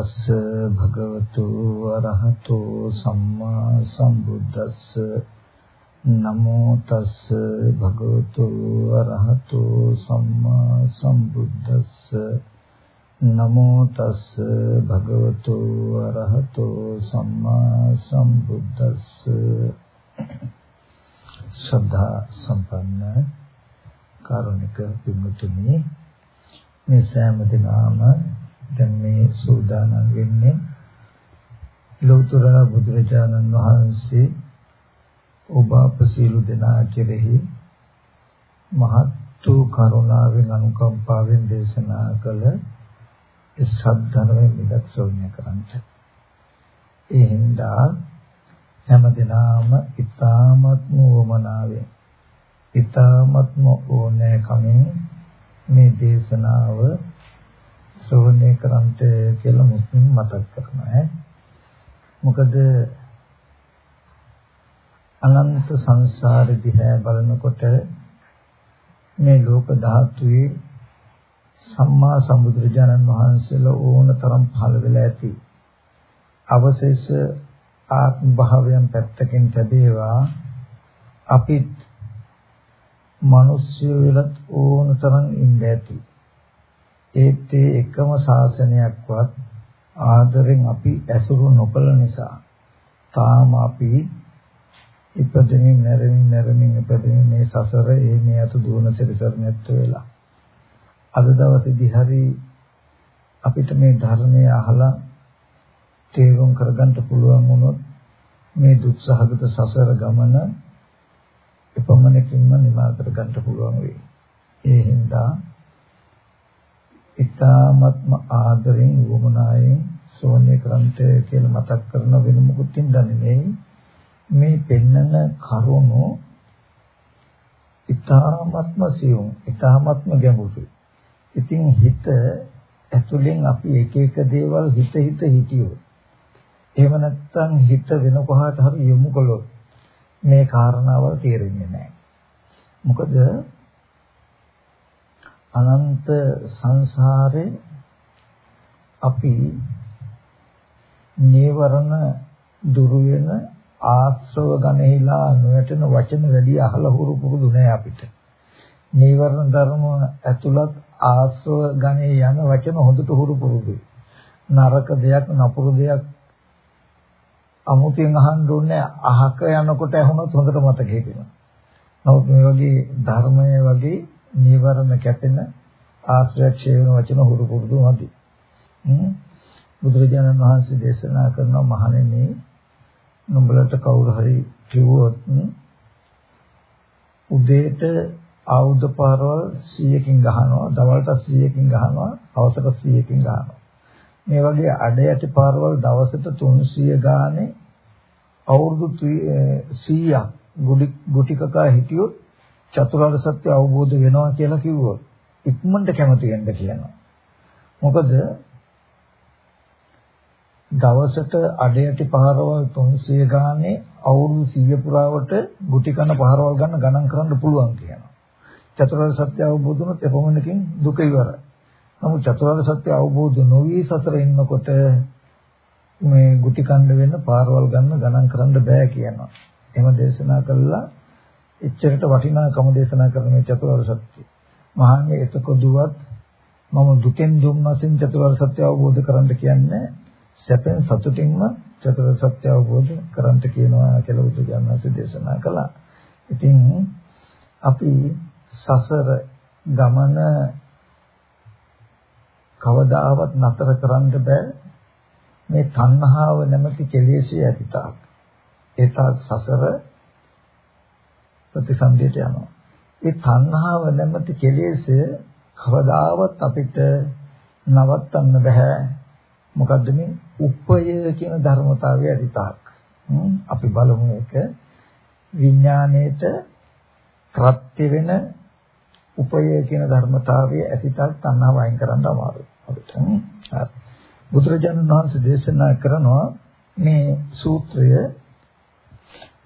තස්ස භගවතු අරහතෝ සම්මා සම්බුද්දස්ස. නමෝ තස්ස භගවතු අරහතෝ සම්මා සම්බුද්දස්ස. නමෝ තස්ස භගවතු අරහතෝ සම්මා සම්බුද්දස්ස. ශ්‍රද්ධා සම්පන්න කාරුණික පින්තුනි මේ සෑම දිනම දැන් මේ සූදානම් වෙන්නේ ලෞතර බුදුරජාණන් වහන්සේ ඔබ අප සියලු දෙනා කෙරෙහි මහත් වූ කරුණාවෙන් අනුකම්පාවෙන් දේශනා කළ ඒ ශ්‍රද්ධාවෙන් මිදක් ශ්‍රවණය කරන්ට. ඒ හින්දා හැම දිනාම ඊ타මත්ම වමනාවෙන් ඊ타මත්ම ඕනෑ කමින් මේ දේශනාව ශ්‍රවණය කරන්ට කියලා මුස්ලිම් මතක් කරනවා මොකද අනන්ත සංසාරෙ දිහා බලනකොට මේ ලෝක ධාතුවේ සම්මා සම්බුදුරජාණන් වහන්සේලා ඕනතරම් පහළ වෙලා ඇති. අවශේෂ ආත්ම භාවයන් පැත්තකින් ලැබේවා. අපිත් මිනිස්සු වෙලත් ඕනතරම් ඉන්න ඇති. ඒත් ඒ එකම ශාසනයක්වත් ආදරෙන් අපි ඇසුරු නොකළ නිසා තාම අපි ඉපදෙමින් නැරෙමින් නැරෙමින් ඉපදෙමින් මේ සසර ඒ මේ අතු දුවන සිරසර නැත්ත වෙලා අද දවසේදී හරි අපිට මේ ධර්මය අහලා තේරුම් කරගන්න පුළුවන් වුණොත් මේ දුක්සහගත සසර ගමන එපමණකින්ම නිමා කරගන්න පුළුවන් වෙයි. ඒ හින්දා ඉතාමත්ම ආදරෙන් වමනායෙන් ශ්‍රෝණය කරන්ට කියලා මතක් කරන වෙන මොකුත් නෙමෙයි මේ පෙන්නන කරුණු ඉතාමත්ම සියුම් ඉතාමත්ම ගැඹුරුයි. ඉතින් හිත ඇතුලෙන් අපි එක එක දේවල් හිත හිත හිතියොත් එහෙම නැත්නම් හිත වෙන කොහාට හරි යොමු කළොත් මේ කාරණාවල් තේරෙන්නේ නැහැ. මොකද අනන්ත සංසාරේ අපි නීවරණ දුරු වෙන ආශ්‍රව ගණහිලා නොයටන වචන වැඩි අහලා හුරු පුරුදු නෑ අපිට. නීවරණ ධර්ම ඇතුළත් ආශ්‍රව ගණේ යන වචන හොඳට හුරු පුරුදුයි. නරක දෙයක් නපුරු දෙයක් අමුතියෙන් අහන්න ඕනේ අහක යනකොට ඇහුනොත් හොඳට මතක හිටිනවා. නමුත් මේ වගේ ධර්මයේ වගේ නීවරණ කැපෙන ආශ්‍රයක්ෂය වෙන වචන හුරු පුරුදු නැති. බුදුරජාණන් වහන්සේ දේශනා කරන මහණෙනි නුඹලට කවුරු හරි කිව්වොත් උදේට ආයුධ පාරවල් 100කින් ගහනවා දවල්ට 100කින් ගහනවා හවසට 100කින් ගහනවා. මේ වගේ අඩ යටි පාරවල් දවසට 300 ගානේ අවුරුදු 100ක් ගුටි ගුටි කකා හිටියොත් චතුරාර්ය සත්‍ය අවබෝධ වෙනවා කියලා කිව්වොත් ඉක්මනට කැමති වෙන්න කියනවා. මොකද දවසට අඩයටි පහරවල් 300 ගානේ අවුරුදු 100 පුරාවට ගුටි කන පහරවල් ගන්න ගණන් කරන්න පුළුවන් කියනවා. චතුරාර්ය සත්‍ය අවබෝධ වුණොත් එපමණකින් දුක ඉවරයි. නමුත් චතුරාර්ය සත්‍ය අවබෝධ නොවි සසර ඉන්නකොට මේ ගුටි කන්න වෙන්න පාරවල් ගන්න ගණන් කරන්න බෑ කියනවා. එහෙම දේශනා කළා එච්චරට වටිනාකම දේශනා කරන මේ චතුරාර්ය සත්‍ය. මහන්නේ එතකොදුවත් මම දුකෙන් දුම්නසින් චතුරාර්ය සත්‍ය අවබෝධ කරගන්න කියන්නේ සැපෙන් සතුටින්ම චතුරාර්ය සත්‍ය අවබෝධ කරගන්න කියනවා කියලා බුදුජානනාංශ දේශනා කළා. ඉතින් අපි සසර ගමන කවදාවත් නතර කරන්න බෑ මේ තණ්හාව නැමැති කෙලෙස්ය ඇතිතාක්. ඒ තාක් සසර ප්‍රතිසන්දියට යනවා. ඒ තණ්හාව නැමැති කෙලෙස්ය කවදාවත් අපිට නවත්තන්න බෑ. මොකද්ද මේ උපය කියන ධර්මතාවය ඇතිතාක්. අපි බලමු ඒක විඥාණයට ප්‍රත්‍ය වෙන උපය කියන ධර්මතාවය ඇතිතාක් තණ්හාව අයින් කරන්න අමාරුයි. අපිට. හරි. බුදුරජාණන් වහන්සේ දේශනා කරනවා මේ සූත්‍රය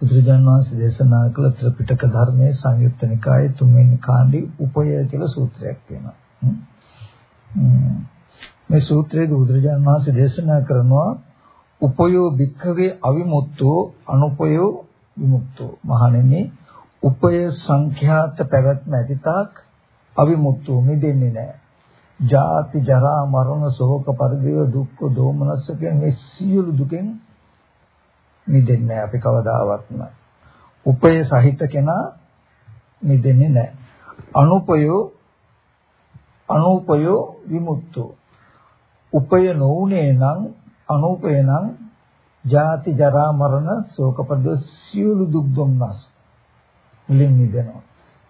බුදුරජාණන් වහන්සේ දේශනා කළ ත්‍රිපිටක ධර්මයේ සංයුත්ත නිකායේ තුන්වෙනි කාණ්ඩේ උපය කියලා සූත්‍රයක් තියෙනවා. මේ සූත්‍රයේදී බුදුරජාණන් වහන්සේ දේශනා කරනවා උපයෝ භික්ඛවේ අවිමුක්තෝ අනුපයෝ විමුක්තෝ මහණෙනි උපය සංඛ්‍යාත පැවැත්ම ඇතිතාක් අවිමුක්තෝ මිදෙන්නේ නැහැ. ජාති ජරා මරණ ශෝක පරිදේව දුක්ඛ දෝමනස්ස කියන මේ සියලු දුකෙන් මිදෙන්නේ අපි කවදාවත් නැහැ. උපය සහිත කෙනා මිදෙන්නේ නැහැ. අනුපයෝ අනුපයෝ විමුක්තෝ. උපය නොඋනේ නම් අනුපය නම් ජාති ජරා මරණ ශෝක පරිදේව සියලු දුක් දුම්නස් වලින් මිදෙනවා.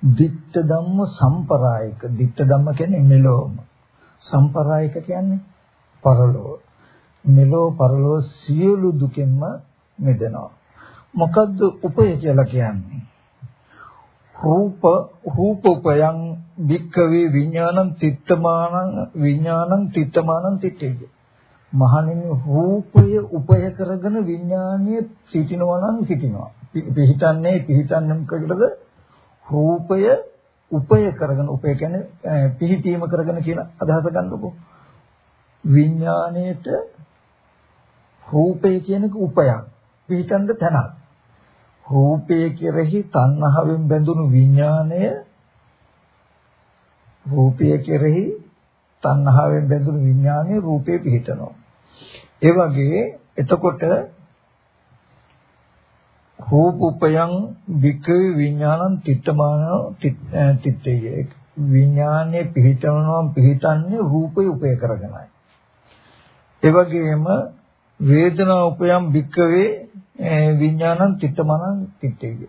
ditta ධම්ම සම්පරායික ditta ධම්ම කියන්නේ මෙලොවම සම්පරායික කියන්නේ පරලෝ මෙලෝ පරලෝ සියලු දුකෙන්ම මිදෙනවා. මොකද්ද උපය කියලා කියන්නේ? රූප රූපෝපයං වික්කවේ විඥානං තිත්තමානං විඥානං තිත්තමානං තිත්තේය මහණෙනි රූපය උපය කරගෙන විඥානීය සිටිනවා නම් සිටිනවා. පිහිටන්නේ පිහිටන්නේ මොකටද රූපය උපය කරගෙන උපය කියන්නේ පිහිටීම කරගෙන කියන අදහස ගන්නකො. විඥාණයට රූපය කියන එක උපයක්. පිහිටන්න තැනක් රූපය කෙරෙහි තණ්හාවෙන් බැඳුණු විඥාණය රූපය කෙරෙහි තණ්හාවෙන් බැඳුණු විඥානයේ රූපේ පිහිටනවා. ඒ වගේ එතකොට රූපපයං වික්‍රේ විඥානං තිත්තමාන තිත්තේ විඥානයේ පිහිටවනවා පිහිටන්නේ රූපේ උපය කරගෙනයි. ඒ වගේම වේදනා උපයං වික්‍රේ විඥානං තිත්තමානං තිත්තේ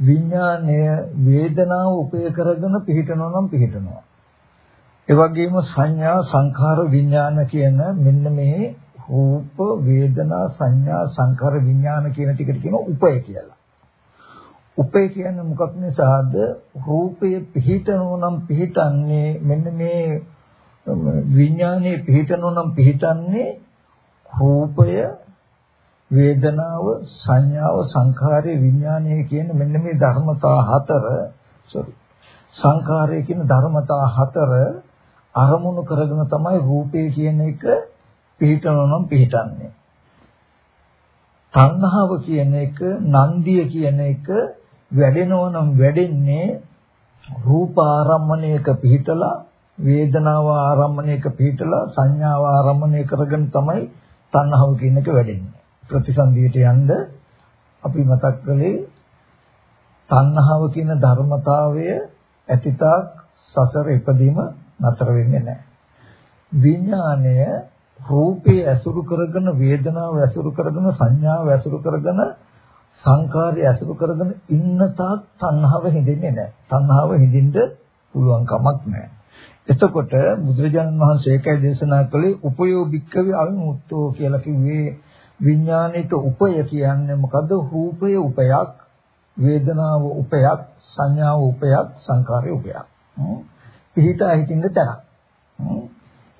විඥානය වේදනාව උපය කරගෙන පිහිටනවා නම් පිහිටනවා. ඒ වගේම සංඥා සංඛාර විඥාන කියන මෙන්න මේ රූප වේදනා සංඥා සංකාර විඥාන කියන ටිකට කියනවා උපය කියලා. උපය කියන්නේ මොකක් නිසාද? රූපය පිහිටනෝ නම් පිහිටන්නේ මෙන්න මේ විඥානයේ පිහිටනෝ නම් පිහිටන්නේ රූපය වේදනාව සංඥාව සංඛාරය විඥානය කියන මෙන්න මේ ධර්මතා හතර sorry සංඛාරය කියන ධර්මතා හතර අරමුණු කරගෙන තමයි රූපය කියන එක පිහිටනවා නම් පිහිටන්නේ. තණ්හාව කියන එක, නන්දිය කියන එක වැඩෙනවා නම් වැඩෙන්නේ රූප ආරම්මණයක පිහිටලා වේදනාව ආරම්මණයක පිහිටලා සංඥාව ආරම්මණය කරගෙන තමයි තණ්හාව කියන එක වැඩෙන්නේ. ප්‍රතිසන්දියට යන්න අපි මතක් කළේ තණ්හාව කියන ධර්මතාවය ඇතිතාක් සසර ඉපදීම නතර වෙන්නේ නැහැ. විඥාණය රූපේ ඇසුරු කරගෙන වේදනාව ඇසුරු කරගෙන සංඥාව ඇසුරු කරගෙන සංකාරය ඇසුරු කරගෙන ඉන්න තාක් තණ්හාව හිඳෙන්නේ නැහැ. තණ්හාව හිඳින්න පුළුවන් කමක් නැහැ. එතකොට බුදුරජාණන් වහන්සේ ඒකයි දේශනා කළේ උපයෝ භික්කවේ අවිමුක්තෝ කියලා කිව්වේ විඥාණයට උපය කියන්නේ මොකද? රූපය උපයක්, වේදනාව උපයක්, සංඥාව උපයක්, සංකාරය උපයක්. පිහිටා හිටින්න තැනක්.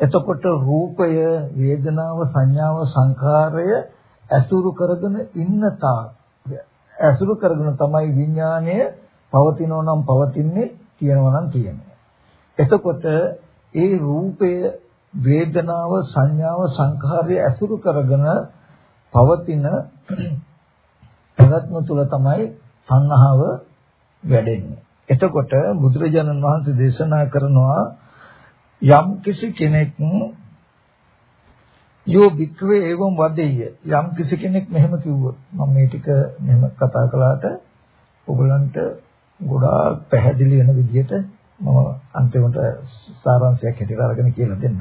එතකොට රූපය, වේදනාව, සංඥාව, සංඛාරය ඇසුරු කරගෙන ඉන්න තාක් ඇසුරු කරගෙන තමයි විඥාණය පවතිනෝ නම් පවතින්නේ තියෙනවා නම් තියෙනවා. එතකොට ඒ රූපය, වේදනාව, සංඥාව, සංඛාරය ඇසුරු කරගෙන පවතින පැවැත්ම තුල තමයි තණ්හාව වැඩෙන්නේ. එතකොට බුදුරජාණන් වහන්සේ දේශනා කරනවා යම් කිසි කෙනෙක් යෝ වික්‍රේ එවම් වදෙය යම් කිසි කෙනෙක් මෙහෙම කිව්වොත් මම මේ ටික මෙහෙම කතා කළාට ඔයගලන්ට ගොඩාක් පැහැදිලි වෙන විදිහට මම අන්තිමට සාරාංශයක් හැටියට අරගෙන කියලා දෙන්නම්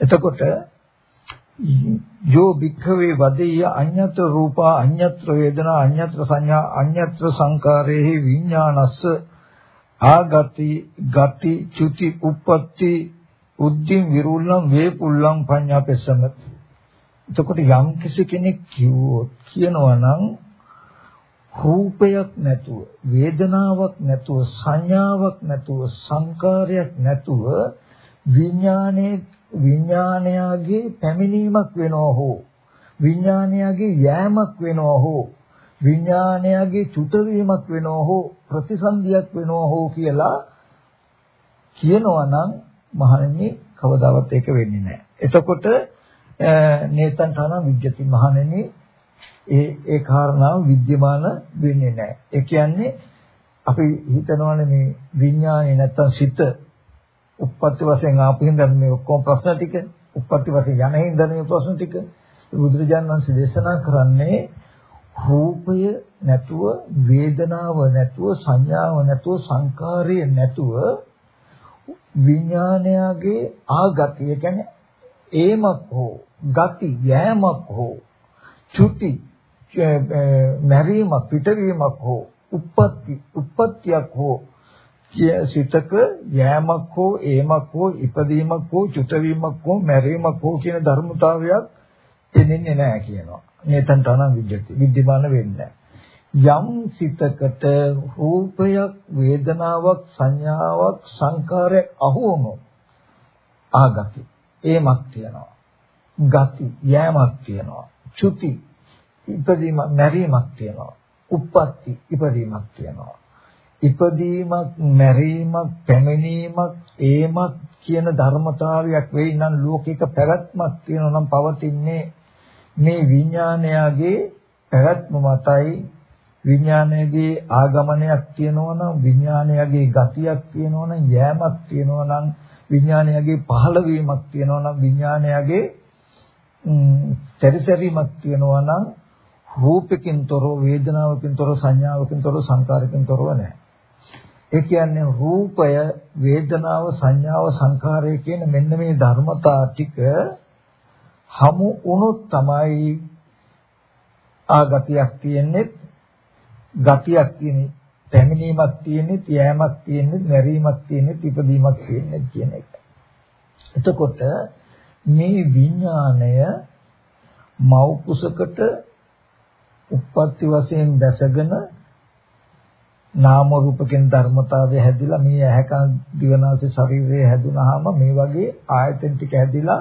එතකොට යෝ භික්ඛවේ වදෙය අඤ්ඤතර රූපා අඤ්ඤතර වේදනා අඤ්ඤතර සංඥා අඤ්ඤතර සංකාරේහි විඥානස්ස ආගති ගති චුති උප්පත්ති උද්දීන් විරුල්ලම් වේපුල්ලම් පඤ්ඤාපෙස්සමත්. එතකොට යම් කිසි කෙනෙක් කිව්වොත් කියනවා නම් රූපයක් නැතුව වේදනාවක් නැතුව සංඥාවක් නැතුව සංකාරයක් නැතුව විඥානයේ විඥානයාගේ පැමිණීමක් වෙනවා හෝ විඥානයාගේ යෑමක් වෙනවා හෝ විඥානයගේ චුත වීමක් වෙනව හෝ ප්‍රතිසන්දියක් වෙනව හෝ කියලා කියනවා නම් මහණෙනි කවදාවත් ඒක වෙන්නේ නැහැ. එතකොට නේතන් තන විද්‍යති මහණෙනි ඒ ඒ කාරණාව විද්‍යමාන වෙන්නේ නැහැ. ඒ කියන්නේ අපි හිතනවානේ මේ විඥානේ නැත්තම් සිත උප්පත්ති වශයෙන් ආපු හින්දා මේ ඔක්කොම ප්‍රශ්න ටික උප්පත්ති වශයෙන් යන හින්දා මේ ප්‍රශ්න ටික බුදුරජාණන් වහන්සේ දේශනා කරන්නේ රූපය නැතුව වේදනාව නැතුව සංඥාව නැතුව සංකාරය නැතුව විඥානයගේ ආගතිය කියන්නේ ඒමක් හෝ ගති යෑමක් හෝ චුති මැරීමක් පිටවීමක් හෝ උප්පත්ති උප්පත්තියක් හෝ සිතක යෑමක් හෝ ඒමක් හෝ ඉපදීමක් හෝ චුතවීමක් හෝ මැරීමක් හෝ කියන ධර්මතාවයක් එන්නේ නැහැ කියනවා. මේතන්ට අනම් විද්‍යති. විද්‍යමාන වෙන්නේ යම් සිතකට රූපයක් වේදනාවක් සංඥාවක් සංකාරයක් අහු වුණොත් ආගති. ඒමක් තියෙනවා. ගති යෑමක් තියෙනවා. චුති ඉපදීම මැරීමක් තියෙනවා. උප්පත්ති ඉපදීමක් තියෙනවා. ඉපදීමක් මැරීමක් පැමිණීමක් ඒමක් කියන ධර්මතාවයක් වෙයි නම් ලෝකික පැවැත්මක් තියෙනවා නම් පවතින්නේ මේ විඥානයගේ පැවැත්ම මතයි විඥානයේගේ ආගමනයක් තියෙනවා නම් විඥානයගේ ගතියක් තියෙනවා නම් යෑමක් තියෙනවා නම් විඥානයගේ පහළවීමක් තියෙනවා නම් විඥානයගේ තරිසරීමක් තියෙනවා නම් රූපකින් තොරව වේදනාවකින් තොරව සංඥාවකින් තොරව සංකාරකින් තොරව නැහැ. ඒ කියන්නේ රූපය වේදනාව සංඥාව සංකාරය කියන මෙන්න මේ ධර්මතා ටික හමු වුණොත් තමයි ආගතියක් තියෙන්නේ ගතියක් තියෙන්නේ පැමිණීමක් තියෙන්නේ යෑමක් තියෙන්නේ මැරීමක් තියෙන්නේ ඉපදීමක් තියෙන්නේ කියන එක. එතකොට මේ විඥාණය මව් කුසකට උප්පත්ති වශයෙන් දැසගෙන නාම රූපකින් ධර්මතාවය හැදිලා මේ ඇහැකන් දිවනාසය ශරීරය හැදුනහම මේ වගේ ආයතන ටික හැදිලා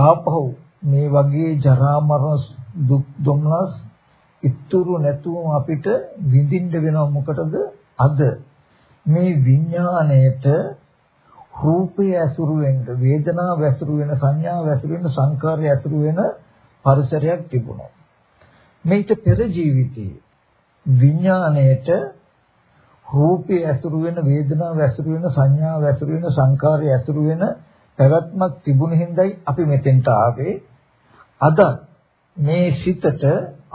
ආපහු මේ වගේ ජරා මරණ දුක් දුම්නස් ඉතුරු නැතුවම අපිට විඳින්න වෙනව. මොකටද? අද මේ විඥාණයට රූපය ඇසුරු වෙන්න වේදනාව ඇසුරු වෙන සංඥාව ඇසුරු වෙන සංකාරය ඇසුරු වෙන පරිසරයක් තිබුණා. මේක පෙර ජීවිතයේ විඥාණයට රූපය ඇසුරු වෙන වේදනාව ඇසුරු වෙන සංඥාව ඇසුරු වෙන සංකාරය ඇසුරු වෙන පැවැත්මක් තිබුණ හින්දායි අපි මෙතෙන්ට ආවේ. අද මේ සිතට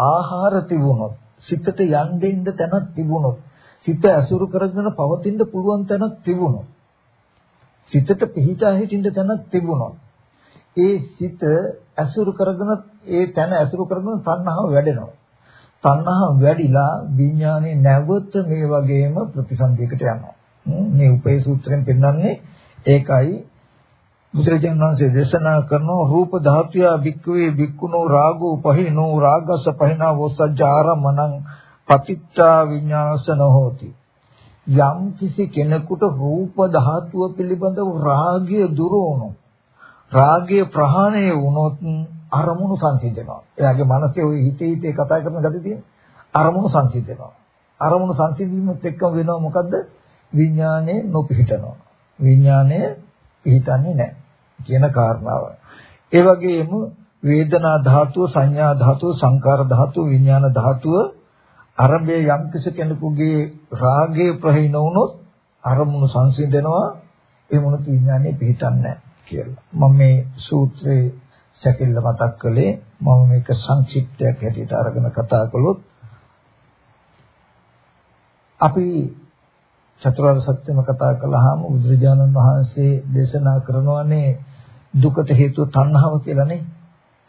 ආහාර තිබුණොත් සිතට යන්න දෙන්න තැනක් තිබුණොත් සිත ඇසුරු කරගෙන පවතින්න පුළුවන් තැනක් තිබුණොත් සිතට පිහිටා හිටින්න තැනක් තිබුණොත් ඒ සිත ඇසුරු කරගෙන ඒ තැන ඇසුරු කරගෙන තණ්හාව වැඩෙනවා. තණ්හාව වැඩිලා විඥානේ නැවත මේ වගේම ප්‍රතිසන්දියකට යනවා. මේ උපේ සූත්‍රයෙන් පෙන්වන්නේ ඒකයි. බුදුරජාණන් වහන්සේ දේශනා කරන රූප ධාතුය බික්කවේ බික්කුණෝ රාගෝ පහිනෝ රාගස පහිනා වොසජ්ජාරමණං පතිත්තා විඤ්ඤාසන හෝති. යම් කිසි කෙනෙකුට රූප ධාතුව පිළිබඳව රාගය දුරවනො රාගය ප්‍රහාණය වුණොත් අරමුණු සංසිඳනවා. එයාගේ මනසේ ওই හිතේ හිතේ කතා කරන gati තියෙන අරමුණු සංසිඳනවා. අරමුණු සංසිඳීමත් එක්කම වෙනවා මොකද්ද? විඥානේ නොපිහිටනවා. විඥානේ පිහිටන්නේ නැහැ කියන කාරණාව. ඒ වගේම වේදනා ධාතුව, සංඥා ධාතුව, සංකාර ධාතුව, විඥාන ධාතුව අරබේ යම් කෙනෙකුගේ රාගය ප්‍රහීන වුණොත් අරමුණු සංසිඳනවා. ඒ මොනත් විඥානේ පිහිටන්නේ කියලා. මම මේ සූත්‍රයේ සැකෙල්ල මතක් කළේ මම මේක සංක්ෂිප්තයක් හැටියට අරගෙන කතා කළොත් අපි චතුරාර්ය සත්‍යම කතා කළාම බුදුරජාණන් වහන්සේ දේශනා කරනවානේ දුකට හේතුව තණ්හාව කියලානේ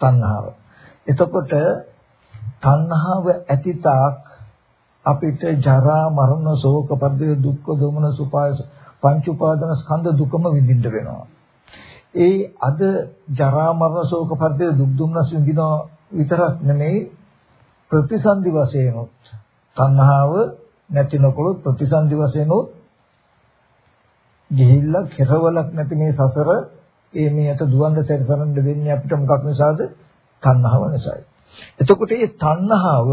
තණ්හාව. එතකොට තණ්හාව ඇතිතාක් අපිට ජරා මරණ ශෝක පරිදේ දුක්ඛ දොමන සුපාය පංච උපාදාන ස්කන්ධ දුකම විඳින්න වෙනවා. ඒ අද ජරා මරණ ශෝක පරිදේ දුක් දුම්නස් විඳිනවා විතරක් නෙමෙයි ප්‍රතිසන්දි වශයෙන් උත් තණ්හාව නැති නොකොළොත් ප්‍රතිසන්දි වශයෙන් උත් ගිහිල්ලා කෙරවලක් නැති මේ සසර ඒ මේකට දුවන්න සැරසරන්න දෙන්නේ අපිට මොකක් නිසාද? තණ්හාව නිසායි. එතකොට මේ තණ්හාව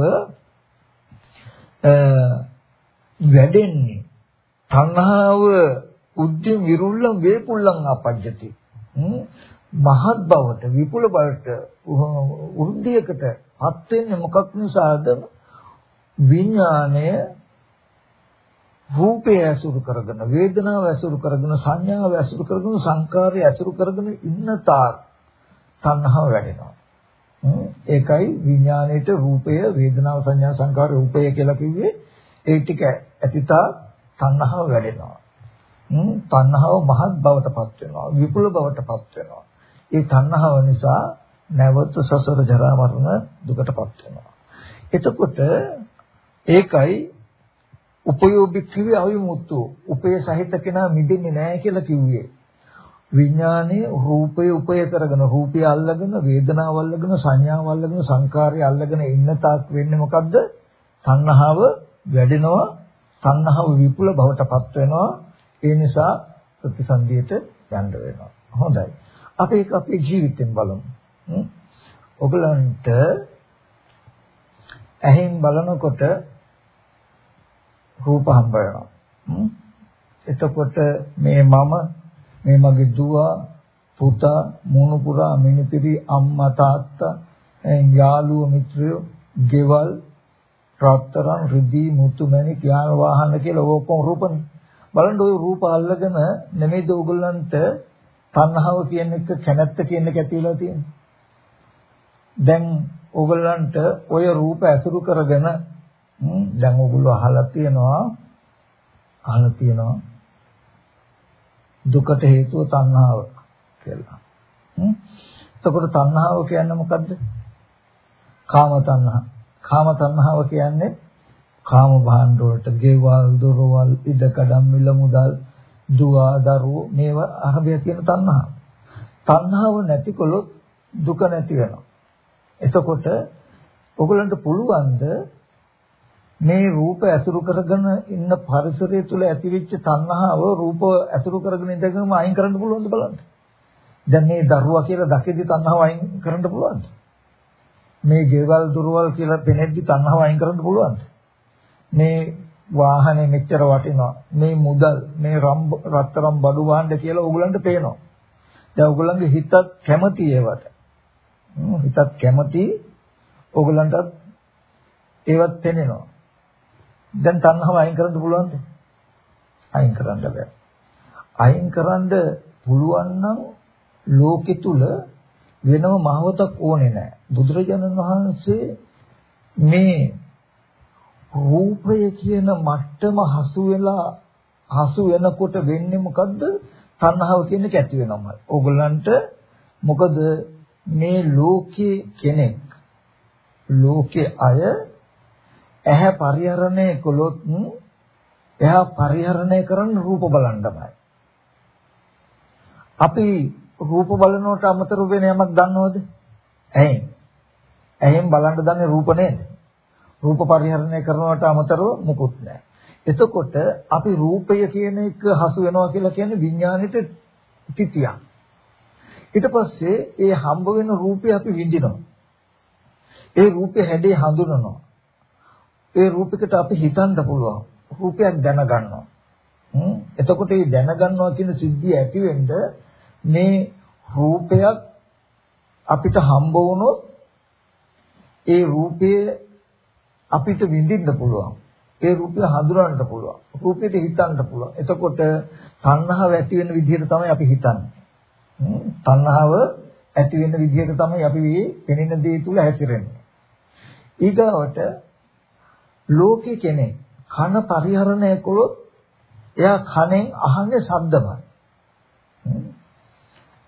වැඩෙන්නේ තණ්හාව උද්දින් විරුල්ලම් වේපුල්ලම් අපජ්ජති. මහත් බවට විපුල බවට වෘද්ධියකට පත් වෙන්නේ මොකක් නිසාද විඥාණය රූපය ඇසුරු කරගෙන වේදනාව ඇසුරු කරගෙන සංඥාව ඇසුරු කරගෙන සංකාරය ඇසුරු කරගෙන ඉන්න තාක් තණ්හාව වැඩෙනවා. ඒකයි විඥාණයට රූපය වේදනාව සංඥා සංකාර රූපය කියලා කිව්වේ ඒ ටික ඇතිතා තණ්හාව වැඩෙනවා. තණ්හාව මහත් බවටපත් වෙනවා විපුල බවටපත් වෙනවා. ඒ තණ්හාව නිසා නැවත සසර ජරා මරණ දුකටපත් වෙනවා. එතකොට ඒකයි උපයෝගී කිව්වේ අවිමුක්තෝ. උපය සහිත කෙනා මිදෙන්නේ නැහැ කියලා කිව්වේ. විඥානයේ රූපය උපය කරගෙන රූපය අල්ලගෙන වේදනාව අල්ලගෙන සංඥාව අල්ලගෙන සංකාරය අල්ලගෙන ඉන්න තාක් වෙන්නේ මොකද්ද? තණ්හාව වැඩෙනවා. තණ්හාව විපුල බවටපත් වෙනවා. ඒ නිසා ප්‍රතිසන්දියට යන්න වෙනවා. හොඳයි. අපි ඒක අපේ ජීවිතෙන් බලමු. ඔගලන්ට ඇහෙන් බලනකොට රූප හම්බ වෙනවා. එතකොට මේ මම මේ මගේ දුව පුතා මොනුපුරා මිනිපිරි අම්මා තාත්තා යාළුවෝ මිත්‍රයෝ ගෙවල් රත්තරන් රිදී මුතු මැණික් යාන වාහන කියලා ඔක්කොම රූපනේ බලන්න ওই රූප අල්ලගෙන නෙමෙයිද ඕගොල්ලන්ට තණ්හාව කියන එක කැමැත්ත කියන එක ඇති වෙලා තියෙන්නේ දැන් ඕගොල්ලන්ට ওই රූප ඇසුරු කරගෙන දැන් ඕගොල්ලෝ අහලා තියෙනවා අහලා තියෙනවා දුකට හේතුව තණ්හාව කියලා. එතකොට තණ්හාව කියන්නේ මොකද්ද? කාම තණ්හා. කාම තණ්හාව කියන්නේ කාම භාණ්ඩ වලට ගෙවල්, දොරවල්, ඉඩකඩම්, මිල මුදල්, දුව, දරුවෝ මේවා අරබය කියන තණ්හාව. තණ්හාව නැතිකොලොත් දුක නැති වෙනවා. එතකොට ඔයගලන්ට පුළුවන්ද මේ රූප ඇසුරු කරගෙන ඉන්න පරිසරය තුල ඇතිවෙච්ච තණ්හාව රූප ඇසුරු කරගෙන ඉඳගෙනම අයින් කරන්න පුළුවන්ද බලන්න. දැන් මේ දරුවා කියලා දකිද්දි තණ්හාව අයින් කරන්න පුළුවන්ද? මේ ගෙවල් දුරවල් කියලා පෙනෙද්දි තණ්හාව අයින් කරන්න පුළුවන්ද? මේ වාහනේ මෙච්චර වටිනවා. මේ මුදල්, මේ රත්තරන් බඩු වහන්න කියලා ඕගලන්ට පේනවා. දැන් ඕගලන්ගේ හිතත් කැමති ඒවට. හිතත් කැමති ඕගලන්ටත් ඒවත් පෙනෙනවා. දැන් තණ්හාව අයින් කරන්න පුළුවන්ද? අයින් කරන්න බෑ. අයින් කරන්න පුළුවන් නම් ලෝකෙ තුල වෙනම මහවතක් ඕනේ නැහැ. බුදුරජාණන් වහන්සේ මේ රූපය කියන මට්ටම හසු වෙලා හසු වෙනකොට වෙන්නේ මොකද්ද? තණ්හාව කියන එක ඇති වෙනවමයි. ඕගොල්ලන්ට මොකද මේ ලෝකේ කෙනෙක් ලෝකේ අය ඇහැ පරිහරණය කළොත් එයා පරිහරණය කරන්න රූප බලන්නමයි. අපි රූප බලනකොට අමතර වෙන යමක් දන්නවද? ඇහෙන්. ඇහෙන් බලන්න දන්නේ රූප නේද? රූප පරිහරණය කරනවට අමතරව මුකුත් නැහැ. එතකොට අපි රූපය කියන එක හසු වෙනවා කියලා කියන්නේ විඥානෙට පිටියක්. ඊට පස්සේ ඒ හම්බ වෙන රූපය අපි විඳිනවා. ඒ රූපේ හැඩේ හඳුනනවා. ඒ රූපයකට අපි හිතන්න පුළුවන්. රූපයක් දැනගන්නවා. එතකොට මේ දැනගන්නවා කියන සිද්ධිය ඇති වෙන්න මේ රූපයක් අපිට හම්බ වුණොත් ඒ රූපය අපිට විඳින්න පුළුවන්. ඒ රූපය හඳුනන්න පුළුවන්. රූපෙට හිතන්න පුළුවන්. එතකොට තණ්හාව ඇති වෙන විදිහට තමයි අපි හිතන්නේ. තණ්හාව ඇති වෙන විදිහට තමයි අපි මේ පෙනෙන දේ තුල හැසිරෙන්නේ. ඊගාවට ලෝකේ කෙනෙක් කන පරිහරණය කළොත් එයා කනෙන් අහන්නේ ශබ්දමයි.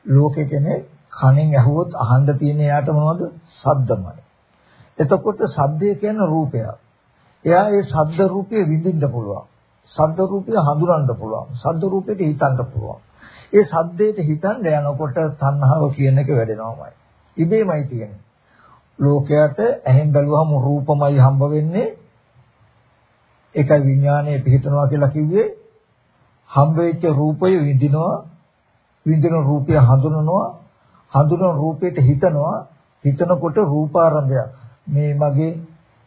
ලෝකේ කෙනෙක් කනෙන් ඇහුවොත් අහන්න තියෙන එයාට මොනවද? ශබ්දමයි. එතකොට ශබ්දය කියන්නේ රූපයක්. එයා ඒ ශබ්ද රූපය විඳින්න පුළුවන්. ශබ්ද රූපය හඳුනන්න පුළුවන්. ශබ්ද රූපෙට හිතන්න පුළුවන්. ඒ ශබ්දයට හිතන්න යනකොට තණ්හාව කියන එක වැඩෙනවමයි. ඉබේමයි තියෙන්නේ. ලෝකයට ඇහෙන් බැලුවම රූපමයි හම්බ වෙන්නේ ඒකයි විඥානයේ පිහිටනවා කියලා කිව්වේ හම්බෙච්ච රූපය විඳිනවා විඳින රූපය හඳුනනවා හඳුනන රූපයට හිතනවා හිතනකොට රූපාරම්භය මේ මගේ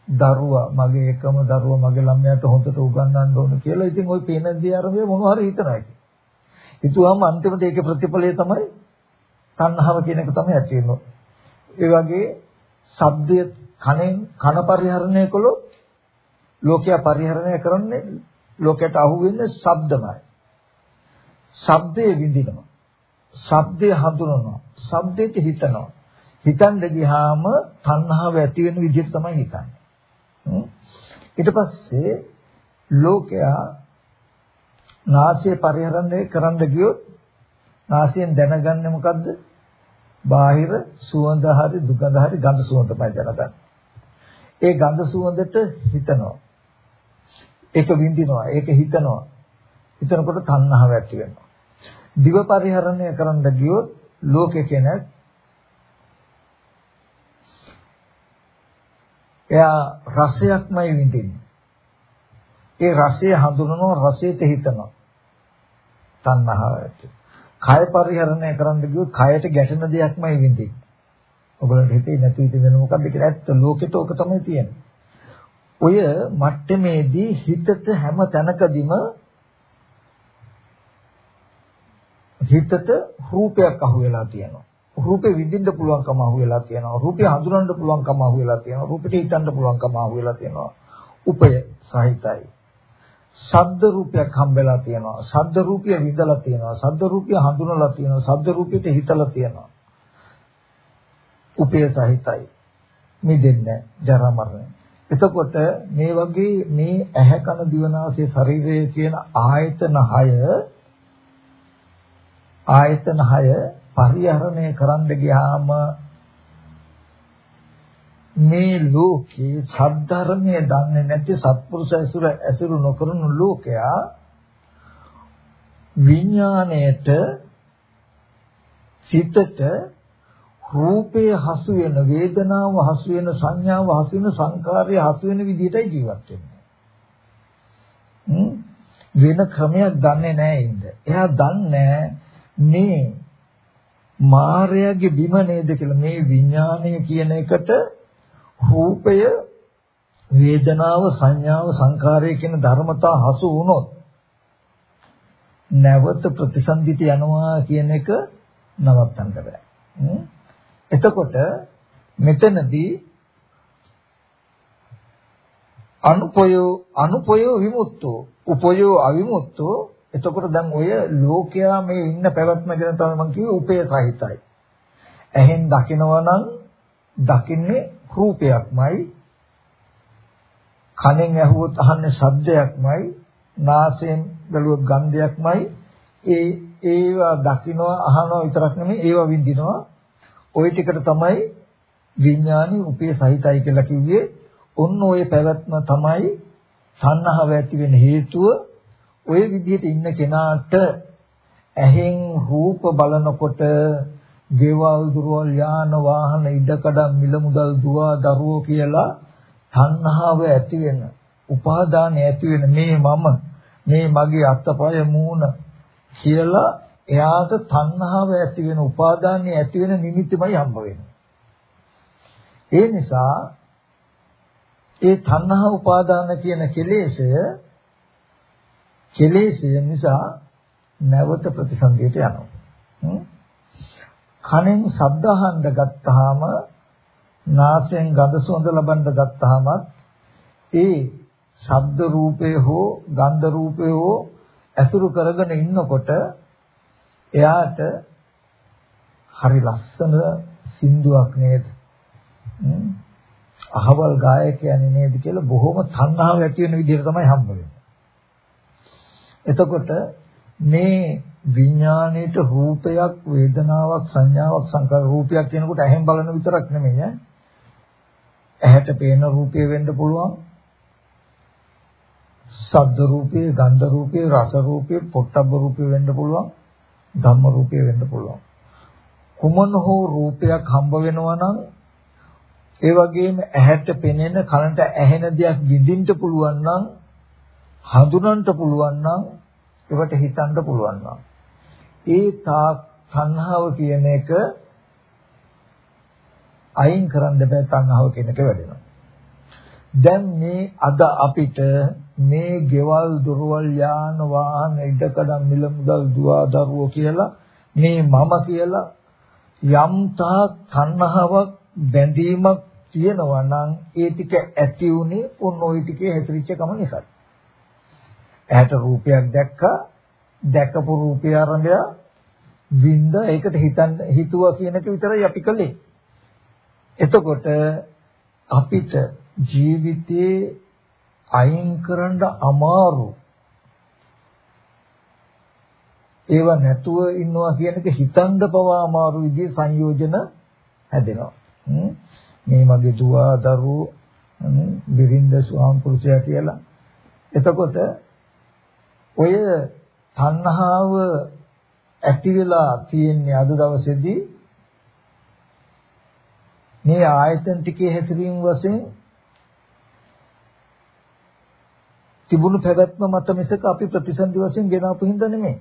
දරුවා මගේ එකම දරුවා මගේ ළමයාට හොඳට උගන්වන්න ඕන කියලා ඉතින් ওই පේන දේ ආරම්භය මොනවා හරි හිතනවා ඉතින්. හිතුවාම අන්තිමට ඒකේ ප්‍රතිඵලය තමයි තණ්හාව කියන එක තමයි ඇති වෙන්නේ. ඒ වගේ ශබ්දය කනෙන් කන පරිහරණය කළොත් ලෝකයා පරිහරණය කරන්නේ ලෝකයට අහු වෙන්නේ ශබ්දමයි. ශබ්දයේ විඳිනවා. ශබ්දය හඳුනනවා. ශබ්දයට හිතනවා. හිතන්න ගියාම තණ්හාව ඇති වෙන විදිහට තමයි හිතන්නේ. ඊට පස්සේ ලෝකයා නාසය පරිහරණය කරන්න ගියොත් නාසයෙන් දැනගන්නේ මොකද්ද? බාහිර සුවඳ හරි දුගඳ හරි ගඳ සුවඳ තමයි දැනගන්නේ. ඒ ගඳ සුවඳට හිතනවා. ඒක විඳිනවා. ඒක හිතනවා. හිතනකොට තණ්හාව ඇති වෙනවා. දිව පරිහරණය කරන්න ගියොත් ලෝකේ කෙනෙක් එයා රසයක්මයි විඳින්නේ. ඒ රසය හඳුනනවා රසයට හිතනවා. තණ්හාව ඇති. කය පරිහරණය කරන්න ගියොත් කයට ගැටෙන දෙයක්මයි විඳින්නේ. ඔයගොල්ලන්ට හිතේ නැති ඉතින් වෙන මොකද්ද කියලා ඇත්ත ලෝකෙට ඕක තමයි තියෙන්නේ. ඔය මට්ටමේදී හිතට හැම තැනකදීම හිතට රූපයක් අහු වෙලා තියෙනවා. රූපේ විඳින්න පුළුවන්කම අහු වෙලා තියෙනවා. රූපය හඳුනන්න පුළුවන්කම අහු වෙලා තියෙනවා. රූපෙට හිතන්න පුළුවන්කම අහු වෙලා තියෙනවා. උපය සහිතයි. ශබ්ද රූපයක් හම්බෙලා තියෙනවා. ශබ්ද රූපය විඳලා තියෙනවා. ශබ්ද රූපය හඳුනලා තියෙනවා. ශබ්ද රූපෙට හිතලා තියෙනවා. උපය සහිතයි. මිදෙන්නේ ජරා මරණය. එතකොට මේ වගේ මේ ඇහැ කන දිවනාසය ශරීරය කියන ආයතන 6 ආයතන 6 පරිහරණය කරන්න ගියාම මේ ලෝකේ සද්ධර්මයේ දන්නේ නැති සත්පුරුෂ ඇසුර ඇසුරු නොකරන ලෝකයා විඥාණයට සිතට රූපයේ හසු වෙන වේදනාව හසු වෙන සංඥාව හසු වෙන සංකාරය හසු වෙන විදිහටයි ජීවත් වෙන්නේ. වෙන ක්‍රමයක් දන්නේ නැහැ ඉන්න. එයා දන්නේ මේ මායගේ බිම නේද කියලා මේ විඥානය කියන එකට රූපය වේදනාව සංඥාව සංකාරය කියන ධර්මතා හසු වුණොත් නැවත ප්‍රතිසන්දිත යනවා කියන එක නවත්තන්න බෑ. එතකොට මෙතනදී අනුපයෝ අනුපයෝ විමුක්තෝ උපයෝ අවිමුක්තෝ එතකොට දැන් ඔය ලෝකයා මේ ඉන්න පැවැත්ම ගැන තමයි මම කිව්වේ උපය සහිතයි. ඇහෙන් දකිනවා නම් දකින්නේ රූපයක්මයි. කනෙන් ඇහුවොත් අහන්නේ ශබ්දයක්මයි. නාසයෙන් බැලුවොත් ගන්ධයක්මයි. ඒ ඒවා දකිනවා අහනවා විතරක් නෙමෙයි ඒවා විඳිනවා. ওই ටිකට තමයි විඥානි උපේ සහිතයි කියලා කිව්වේ. ඔන්න ඔය පැවැත්ම තමයි තණ්හාව ඇති වෙන හේතුව ওই විදිහට ඉන්න කෙනාට ඇහෙන් රූප බලනකොට දේවල් දුරවල් යාන වාහන ඉඩකඩම් මිල මුදල් දුව දරුවෝ කියලා තණ්හාව ඇති වෙන උපාදානය ඇති වෙන මේ මම මේ මගේ අත්පය මූණ කියලා එයාට තණ්හාව ඇති වෙන උපාදානය ඇති වෙන නිමිතිමයි හම්බ වෙන්නේ. ඒ නිසා ඒ තණ්හා උපාදාන කියන කෙලෙසය කෙලෙසය නිසා නැවත ප්‍රතිසන්දියට යනවා. කනෙන් ශබ්ද අහන්න ගත්තාම නාසයෙන් ගඳ සුවඳ ලබන්න ගත්තාම ඒ ශබ්ද රූපේ හෝ ගන්ධ රූපේ හෝ ඇසුරු කරගෙන ඉන්නකොට එයාට හරි ලස්සන සින්දුවක් නේද? අහවල් ගායකයන්නේ නේද කියලා බොහොම තණ්හාව ඇති වෙන විදිහට තමයි හම්බ වෙන්නේ. එතකොට මේ විඥාණයට රූපයක් වේදනාවක් සංඥාවක් සංකාර රූපයක් කියනකොට ඇහෙන් බලන විතරක් නෙමෙයි ඈ. ඇහැට පේන රූපය වෙන්න පුළුවන්. ශබ්ද රූපේ ගන්ධ රූපේ රස රූපේ පොට්ටබ්බ රූපේ වෙන්න පුළුවන්. ධම්ම රූපේ වෙන්න පුළුවන්. කුමන හෝ රූපයක් හම්බ වෙනවා නම් ඒ වගේම ඇහැට පෙනෙන කනට ඇහෙන දෙයක් විඳින්න පුළුවන් නම් හඳුනන්න පුළුවන් නම් ඒවට හිතන්න පුළුවන් නම් ඒ තා තණ්හාව කියන එක අයින් කරන්න බෑ තණ්හාව කියන එක වැඩෙනවා. දැන් මේ අද අපිට මේ ගෙවල් දොරවල් යාන වාහන ඉඩකඩම් මිල මුදල් දුව දරුවෝ කියලා මේ මම කියලා යම් තා තණ්හාවක් බැඳීමක් තියෙනවා නම් ඒ ටික ඇති උනේ ඔන්න ওই ටිකේ හැසිරිච්ච කම නිසා. ඇහැට රූපයක් දැක්කා දැකපු රූපය ආරම්භය වින්ද ඒකට හිතන්න හිතුවා කියන එක විතරයි අපි කළේ. එතකොට අපිට ජීවිතේ අයින් කරන්න අමාරු ඒව නැතුව ඉන්නවා කියන එක හිතන්න පවා අමාරු විදිහේ සංයෝජන හැදෙනවා. මේ මගේ දුව දරුවෝ බිරින්ද ස්වාම පුරුෂයා කියලා. එතකොට ඔය තණ්හාව ඇති වෙලා තියෙන්නේ අද දවසේදී මේ ආයතන ටිකේ හැසිරීම වශයෙන් තිබුණු පැවැත්ම මත මිසක අපි ප්‍රතිසන්දි වශයෙන් ගෙනාපු හින්දා නෙමෙයි.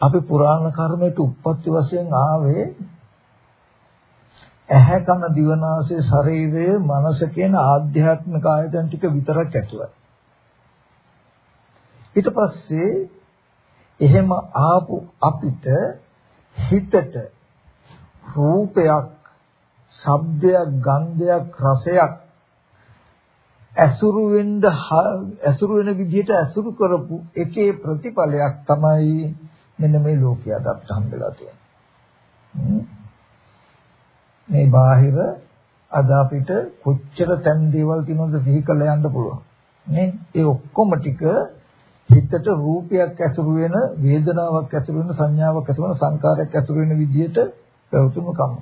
අපි පුරාණ කර්මයට උප්පත්ති වශයෙන් ආවේ ඇහැ කන දිවනාසය ශරීරය මනස කියන ආධ්‍යාත්මික ආයතන ටික විතරක් ඇතුළයි. ඊට පස්සේ එහෙම ආපු අපිට හිතට රූපයක්, ශබ්දයක්, ගන්ධයක්, රසයක් ඇසුරු වෙන්න ඇසුරු වෙන විදිහට ඇසුරු කරපු එකේ ප්‍රතිඵලයක් තමයි මෙන්න මේ ලෝකයට අපට හම්බෙලා තියෙන්නේ. මේ බාහිර අද අපිට කොච්චර තැන් දේවල් තියෙනවද සිහි කරලා යන්න පුළුවන්. නේ? ඒ ඔක්කොම ටික හිතට රූපයක් ඇසුරු වෙන, වේදනාවක් ඇසුරු වෙන, සංඥාවක් ඇසුරු වෙන, සංකාරයක් ඇසුරු වෙන විදිහට පැවතුණු කම.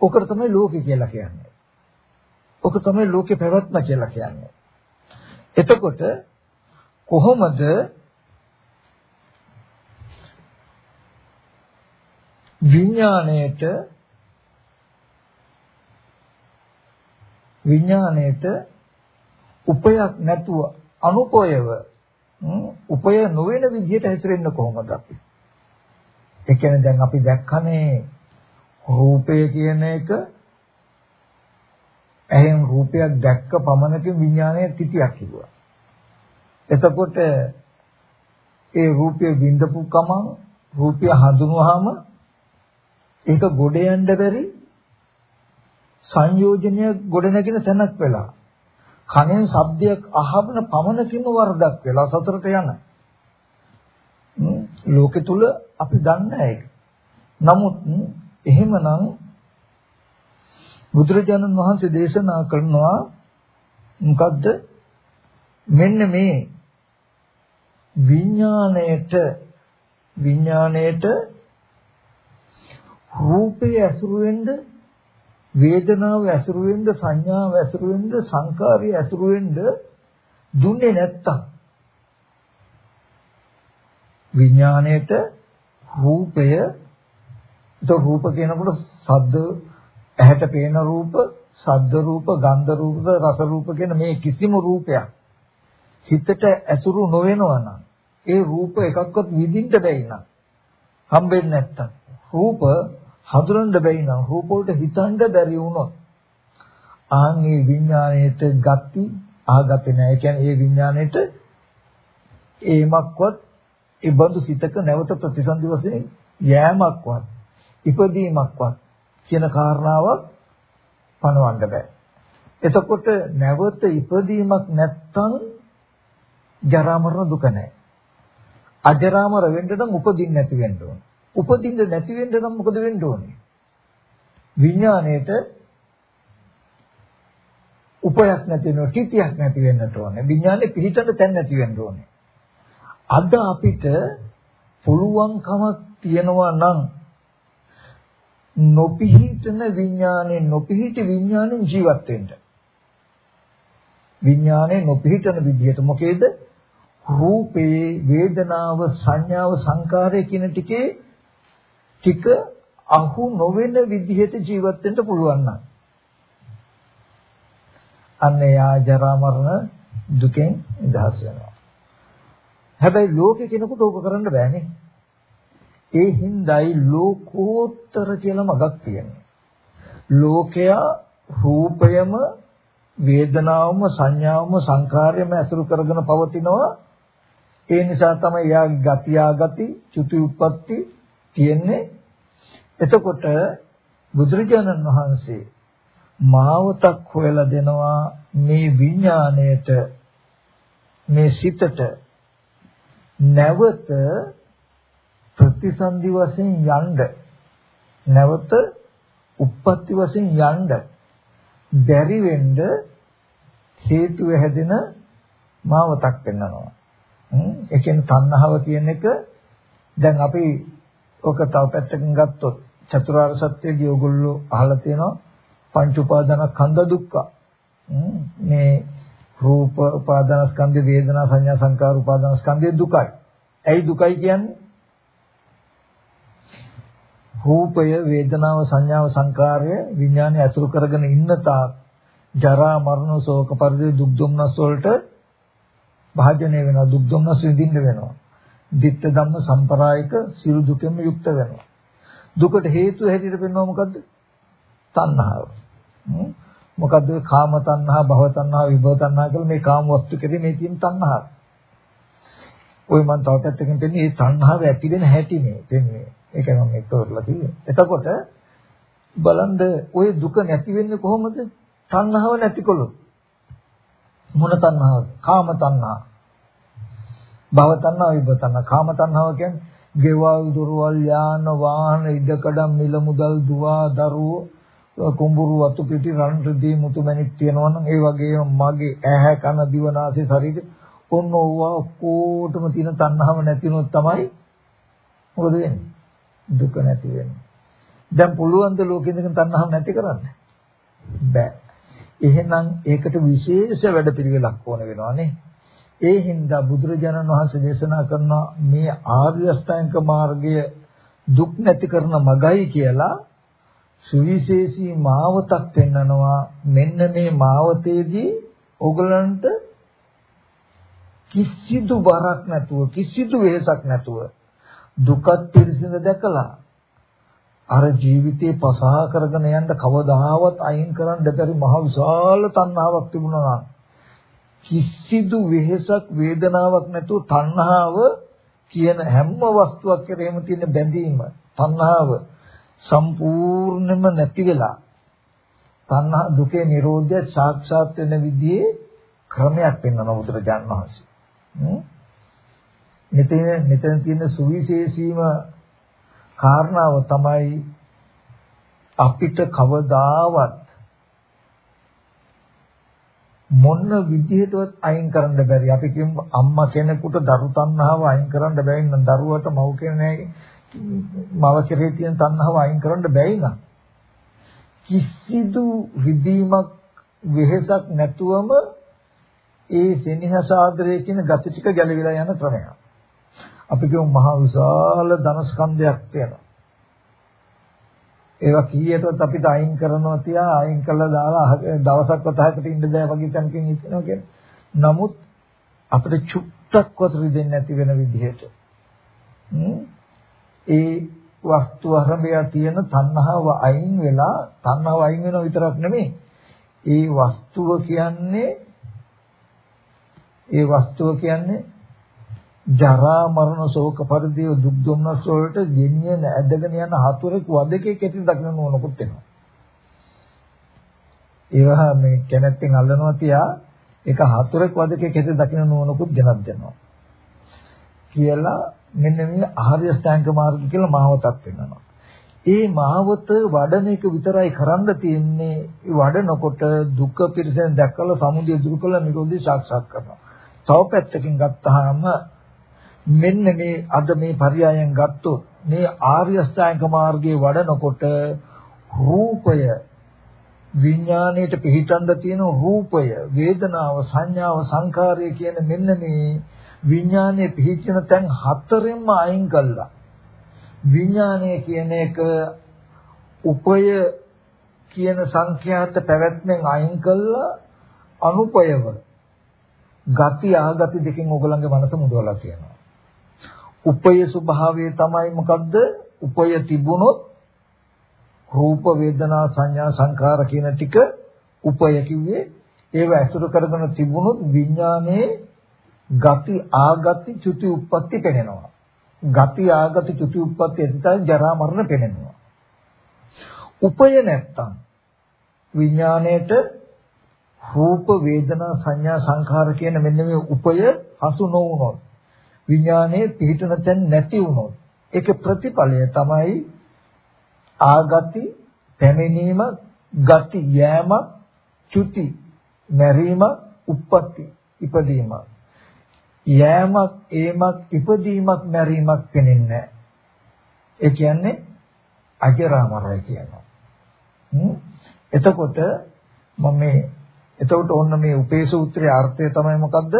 ඔකට තමයි ලෝකේ කියලා කියන්නේ. ඔක තමයි ලෝකේ පැවැත්ම කියලා කියන්නේ. එතකොට කොහොමද විඥාණයට විඥාණයට උපයක් නැතුව අනුපයව උපය නොවන විදිහට හැසිරෙන්න කොහොමද අපි? ඒ කියන්නේ දැන් අපි දැක්කනේ රූපය කියන එක එහෙන් රූපයක් දැක්ක පමණකින් විඥානයේ තිතියක් කිව්වා. එතකොට ඒ රූපය විඳපු කමං රූපය හඳුනවහම ඒක ගොඩ යන්න බැරි සංයෝජනය ගොඩ නැගෙන තැනක් වෙලා කනෙන් ශබ්දයක් අහබන පමණකින්ම වරදක් වෙලා සතරට යන. ලෝකෙ තුල අපි දන්නේ ඒක. නමුත් එහෙමනම් බුදුරජාණන් වහන්සේ දේශනා කරනවා මොකද්ද? මෙන්න මේ විඥාණයට විඥාණයට රූපය ඇසුරු වෙන්න වේදනාව ඇසුරු වෙන්න සංඥාව ඇසුරු වෙන්න සංකාරය ඇසුරු වෙන්න දුන්නේ නැත්තම් විඥාණයට රූපය તો රූප කියනකොට සද්ද ඇහැට පේන රූප, ශබ්ද රූප, ගන්ධ රූප, රස රූප කියන මේ කිසිම රූපයක් හිතට ඇසුරු නොවෙනවා නම් ඒ රූප එකක්වත් විඳින්න බැයි නම් හම්බෙන්නේ නැත්තම් රූප හඳුනන්න බැයි නම් රූප වලට හිතන්න බැරි වුණොත් ආන් මේ විඥාණයට ගති ආගතේ නැහැ. ඒ කියන්නේ ඒ විඥාණයට ඒමක්වත් ඒ බඳු සිතක නැවත ප්‍රතිසන්දි වශයෙන් යෑමක්වත් ඉපදීමක්වත් කියන කාරණාවක් පනවන්න බෑ. එතකොට නැවත ඉපදීමක් නැත්තම් ජරා මරණ දුක නැහැ. අජරාමර වෙන්න නම් උපදින්න නැති වෙන්න ඕන. උපදින්න නැති වෙන්න නම් මොකද වෙන්න ඕනේ? විඥාණයට උපයක් නැති වෙනවා, කිතියක් නැති වෙන්නට ඕනේ. විඥානේ පිහිටන්න තැන් නැති වෙන්න ඕනේ. අද අපිට පුළුවන්කමක් තියනවා නම් නොපිහිටන විඥානේ නොපිහිට විඥානෙන් ජීවත් වෙන්න. විඥානේ නොපිහිටන විදිහට මොකේද? රූපේ වේදනාව සංඥාව සංකාරය කියන ටිකේ ටික අහු නොවන විදිහට ජීවත් වෙන්න පුළුවන් නම් අන්න යා ජරා මරණ දුකෙන් නිදහස් වෙනවා. හැබැයි ලෝකේ කෙනෙකුට ඕක කරන්න බෑනේ. ඒ හින්දායි ලෝකෝත්තර කියලා මගක් තියෙනවා. ලෝකයා රූපයම වේදනාවම සංඥාවම සංකාරයම ඇසුරු කරගෙන පවතිනවා. ඒ නිසා තමයි යාගේ ගති ආගති චුති උප්පත්ති තියෙන්නේ. එතකොට බුදුරජාණන් වහන්සේ මාවතක් හොයලා දෙනවා මේ විඥාණයට මේ සිතට නැවත ප්‍රතිසන්දි වශයෙන් යන්න නැවත උප්පත්ති වශයෙන් යන්න බැරි වෙන්න හේතුව හැදෙන මාවතක් වෙන්නනවා. ඒ කියන්නේ තණ්හාව කියන එක දැන් අපි ඔක තව පැත්තකින් ගත්තොත් චතුරාර්ය සත්‍යයේදී ඕගොල්ලෝ අහලා තියෙනවා පංච උපාදාන කන්ද දුක්ඛ. මේ රූප උපාදාන ස්කන්ධ වේදනා සංඥා සංකාර උපාදාන ස්කන්ධය දුකයි. ඇයි දුකයි කියන්නේ? රූපය වේදනාව සංඥාව සංකාරය විඥානය අසුරු කරගෙන ඉන්න තාක් ජරා මරණ ශෝක පරිදේ දුක් දුම්නස් වලට භාජනය වෙනවා දුක් දුම්නස් විඳින්න වෙනවා. ditta ධම්ම සම්ප්‍රායික සියලු දුකෙම යුක්ත වෙනවා. දුකට හේතුව හැටියට පෙන්වව මොකද්ද? තණ්හාව. මොකද්ද කාම තණ්හා, භව තණ්හා, විභව තණ්හා කියලා මේ කාම වස්තු කෙරේ මේ තියෙන තණ්හාව. ওই මම තව පැත්තකින් දෙන්නේ මේ තණ්හාව ඇති වෙන හැටි මේ දෙන්නේ. ඒකයි මම මේ තෝරලා තියෙන්නේ. එතකොට බලන්න ওই දුක නැති වෙන්නේ කොහොමද? තණ්හාව නැතිකොළොත්. මොන තණ්හාවද? කාම තණ්හා. භව තණ්හා, විභව තණ්හා. කාම තණ්හාව කියන්නේ ගෙවල්, දොරවල්, යාන, වාහන, ඉඩකඩම්, මිල මුදල්, දුවා, දරුවෝ කුඹුරු වතු පිටි රන් රිදී මුතු මැණික් තියෙනවා නම් ඒ වගේම මගේ ඇහැ කන දිව නාසය ශරීරය ඔන්න ඕවා ඔක්කොටම තියෙන තණ්හාව නැතිනොත් තමයි මොකද වෙන්නේ? දුක නැති වෙන්නේ. දැන් පුළුවන් ද ලෝකෙ ඉඳන් තණ්හාව නැති කරන්න? බෑ. එහෙනම් ඒකට විශේෂ වැඩපිළිවෙලක් ඕන වෙනවානේ ඒ හින්දා බුදුරජාණන් වහන්සේ දේශනා කරන මේ ආර්ය අෂ්ටාංග මාර්ගය දුක් නැති කරන මගයි කියලා සුවිශේෂී මාවතක් පෙන්නනවා මෙන්න මේ මාවතේදී ඕගලන්ට කිසිදු බරක් නැතුව කිසිදු වෙහසක් නැතුව දුකත් පිරිසිඳ දැකලා අර ජීවිතේ පසහා කරගෙන යන්න කවදාවත් අයින් කරන්න බැරි මහ විශාල තණ්හාවක් තිබුණා නම් කිසිදු වෙහසක් වේදනාවක් නැතුව තණ්හාව කියන හැම වස්තුවක් කෙරෙහිම තියෙන බැඳීම තණ්හාව සම්පූර්ණයෙන්ම නැති වෙලා තණ්හා දුකේ නිරෝධය සාක්ෂාත් වෙන විදිහේ ක්‍රමයක් පෙන්වන බුදුරජාන් වහන්සේ. මෙතන මෙතන තියෙන සුවිශේෂීම කාරණාව තමයි අපිට කවදාවත් මොන විදිහටවත් අයින් කරන්න බැරි. අපි කියමු අම්මා කෙනෙකුට දරු තණ්හාව අයින් කරන්න බැරි නම් දරුවට මව් කෙනෙක් මව කෙරේ තියෙන තණ්හාව අයින් කරන්න බැයි නම් කිසිදු විදීමක් වෙහෙසක් නැතුවම ඒ සෙනෙහස ආදරය කියන gati ටික ගැලවිලා යන ක්‍රමයක්. අපි කියමු මහා විශාල ධනස්කන්ධයක් තියෙනවා. ඒවා කීයටවත් අපිට අයින් කරනවා තියා අයින් කළා දාලා දවසක්වත් හයකට ඉන්න බෑ වගේ තැනකින් ඉන්නවා කියන්නේ. නමුත් අපිට චුට්ටක්වත් රිදෙන්නේ නැති වෙන විදිහට ඒ වස්තු අරබය තියෙන තණ්හාව අයින් වෙලා තණ්හාව අයින් වෙනව විතරක් නෙමෙයි ඒ වස්තුව කියන්නේ ඒ වස්තුව කියන්නේ ජරා මරණ ශෝක පරිදේව දුක් දුම්නස් වලට ගෙනියන ඇදගෙන යන හතුරෙක් වදකේ කෙටි දකින්න ඕනකුත් වෙනවා. ඒවා මේ කැනැත්තෙන් අල්ලනවා තියා ඒක හතුරෙක් වදකේ කෙටි දකින්න ඕනකුත් ගෙනත් දෙනවා. කියලා මෙන්න මේ ආර්ය ශ්‍රැංග මාර්ගය කියලා මාවතක් වෙනවා. ඒ මාවත වඩන එක විතරයි කරන්න තියෙන්නේ. වඩනකොට දුක පිරසෙන් දැකලා සමුදය දුරු කළ නිරෝධය සාක්ෂාත් කරනවා. තව පැත්තකින් ගත්තාම මෙන්න මේ අද මේ පරයයන් ගත්තොත් මේ ආර්ය ශ්‍රැංග මාර්ගයේ වඩනකොට රූපය විඥාණයට පිහිටන්න තියෙන රූපය වේදනාව සංඥාව සංකාරය කියන මෙන්න මේ විඥානයේ පිහිටින තැන් හතරෙන්ම අයින් කළා. විඥානය කියන එක උපය කියන සංඛ්‍යාත පැවැත්මෙන් අයින් කළා අනුපයව ගති ආගති දෙකෙන් ඔයගලන්ගේ මනස මුදවලා තියෙනවා. උපය ස්වභාවය තමයි මොකද්ද? උපය තිබුණොත් රූප වේදනා සංඥා සංඛාර කියන ටික උපය කිව්වේ ඒව ඇසුරු කරගෙන තිබුණොත් විඥානයේ ගති ආගති චුති උප්පත්ති පෙනෙනවා. ගති ආගති චුති උප්පත්ති එතන ජරා මරණ පෙනෙනවා. උපය නැත්තම් විඥාණයට රූප වේදනා සංඥා සංඛාර කියන මෙන්න මේ උපය හසු නොවුනොත් විඥානයේ පිහිටන තැන් නැති වුනොත් ඒක ප්‍රතිඵලය තමයි ආගති පැමිණීම ගති යෑම චුති මැරීම උප්පත්ති ඉපදීම. යෑමක් ඒමක් ඉපදීමක් මැරීමක් පෙනෙන්නේ ඒ කියන්නේ අජරාමරය කියනවා. එතකොට මම මේ එතකොට ඔන්න මේ උපේ සූත්‍රයේ අර්ථය තමයි මොකද්ද?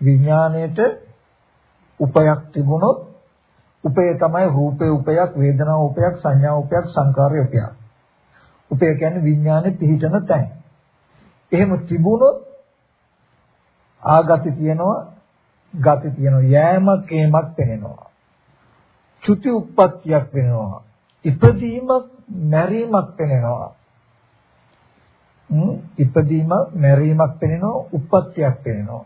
විඥාණයට උපයක් තිබුණොත් උපය තමයි රූපේ උපයක් වේදනා උපයක් සංඥා උපයක් සංකාරය උපයක්. උපය කියන්නේ විඥානේ පිහිටන තැන. එහෙම තිබුණොත් ආගති තියෙනවා ගති තියෙනවා යෑමක් ඒමක් පෙනෙනවා. චුති උප්පත්තියක් වෙනවා. ඉපදීමක් මැරීමක් පෙනෙනවා. ඉපදීමක් මැරීමක් පෙනෙනවා උප්පත්තියක් පෙනෙනවා.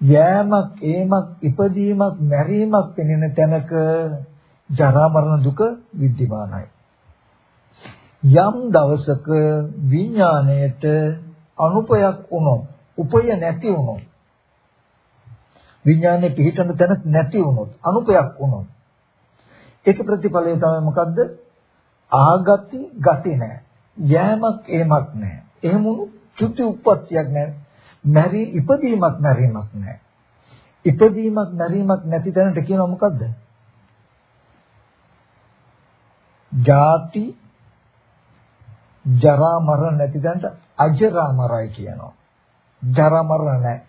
යෑමක් ඒමක් ඉපදීමක් මැරීමක් පෙනෙන තැනක ජරා මරණ දුක විද්‍යමානයි. යම් දවසක විඥාණයට අනුපයක් වුණොත් උපය නැති වුණොත් විඥානේ පිහිටන තැන නැති වුණොත් අනුපයක් වුණොත් ඒක ප්‍රතිඵලය තමයි මොකද්ද? ආගති ගති නැහැ. යෑමක් ඒමක් නැහැ. එහෙම වුණු චුති උප්පත්තියක් නැහැ. මැරි ඉපදීමක් මැරීමක් නැහැ ඉපදීමක් මැරීමක් නැති තැනට කියනවා මොකද්ද ජාති ජරා මරණ නැති තැනට අජරා මරයි කියනවා ජරා මරණ නැහැ.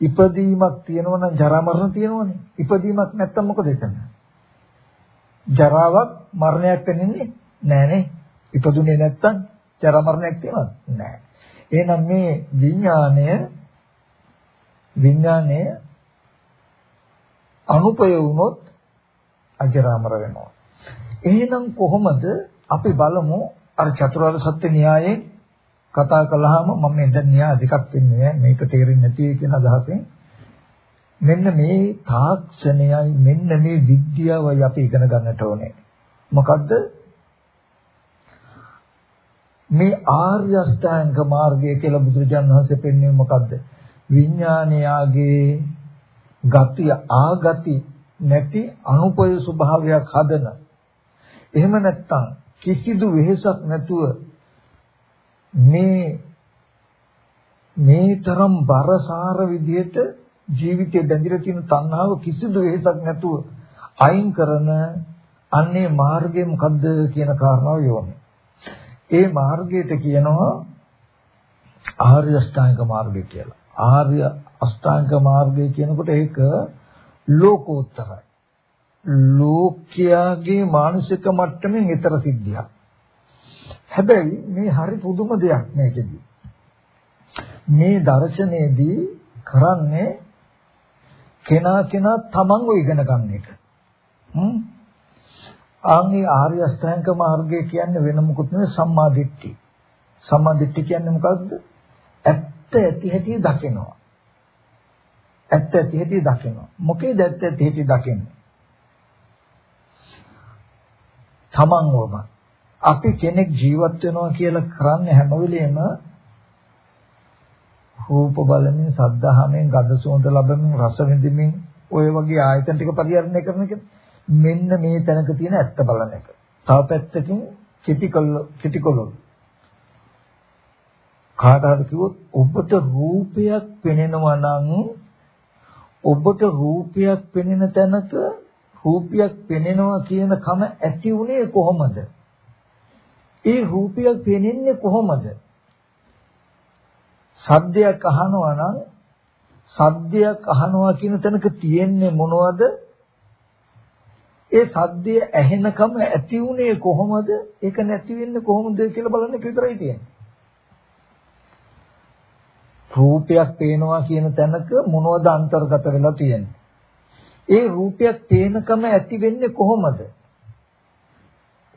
ඉපදීමක් තියෙනවා නම් ජරා මරණ තියෙනවනේ. ඉපදීමක් නැත්තම් මොකද එතන? ජරාවක් මරණයක් වෙන්නේ නැහනේ. ඉපදුනේ නැත්තම් ජරා මරණයක් තියෙනවද? නැහැ. එහෙනම් මේ විඥාණය විඥාණය අනුපය වුණොත් අජරාමර වෙනවා. එහෙනම් කොහොමද අපි බලමු? අර චතුරාර්ය සත්‍ය න්‍යායයෙන් කතා කළාම මම මේ දැන් න්‍යාය දෙකක් වෙන්නේ මේක තේරෙන්නේ නැති කියන අදහසෙන්. මෙන්න මේ තාක්ෂණයයි මෙන්න මේ විද්‍යාවයි අපි ඉගෙන ගන්නට ඕනේ. මොකද්ද? මේ ආර්ය අෂ්ටාංග මාර්ගය කියලා බුදුරජාණන් වහන්සේ පෙන්වන්නේ මොකද්ද? විඥානයාගේ ගතිය ආගති නැති අනුපය ස්වභාවයක් හදන එහෙම නැත්තම් කිසිදු වෙහෙසක් නැතුව මේ මේ තරම් බරසාර විදියට ජීවිතේ බැඳිලා තියෙන තණ්හාව කිසිදු වෙහසක් නැතුව අයින් කරන අන්නේ මාර්ගය මොකද්ද කියන කාරණාව යොමු. ඒ මාර්ගයට කියනවා ආර්ය අෂ්ටාංග මාර්ගය කියලා. ආර්ය අෂ්ටාංග මාර්ගය කියනකොට ඒක ලෝකෝත්තරයි. ලෝකයාගේ මානසික මට්ටමින් ඊතර සිද්ධියක්. හැබැයි මේ හරි පුදුම දෙයක් මේකෙදි. මේ දර්ශනයේදී කරන්නේ කෙනා කෙනා තමන්ව ඉගෙන ගන්න එක. හ්ම්. ආන්ගේ ආර්ය අෂ්ටාංග මාර්ගය කියන්නේ වෙන මොකුත් නෙවෙයි සම්මා දිට්ඨි. සම්මා දිට්ඨි කියන්නේ මොකද්ද? ඇත්ත ඇති හැටි දකිනවා. ඇත්ත ඇති හැටි දකිනවා. මොකේද ඇත්ත ඇති හැටි දකින්නේ? තමන්වම අපි කෙනෙක් ජීවත් වෙනවා කියලා කරන්නේ හැම වෙලෙම රූප බලමින්, ශබ්ද අහමින්, ගඳ සුවඳ ලබමින්, රස විඳින්මින් ඔය වගේ ආයතන ටික පරිහරණය කරන එක මෙන්න මේ තැනක තියෙන ඇත්ත බලන එක. තව පැත්තකින් කිටිකොල්ල කිටිකොල්ල කාට හරි කිව්වොත් ඔබට රූපයක් පෙනෙනවා නම් ඔබට රූපයක් පෙනෙන තැනක රූපයක් පෙනෙනවා කියන කම ඇති උනේ කොහොමද? ඒ රූපයක් පෙනෙන්නේ කොහොමද? සද්දයක් අහනවා නම් සද්දයක් අහනවා කියන තැනක තියෙන්නේ මොනවද? ඒ සද්දය ඇහෙනකම ඇති උනේ කොහොමද? ඒක නැති වෙන්නේ කොහොමද කියලා බලන්න එක විතරයි තියෙන්නේ. රූපයක් පේනවා කියන තැනක මොනවද අන්තර්ගත වෙලා තියෙන්නේ? ඒ රූපයක් පේනකම ඇති වෙන්නේ කොහොමද?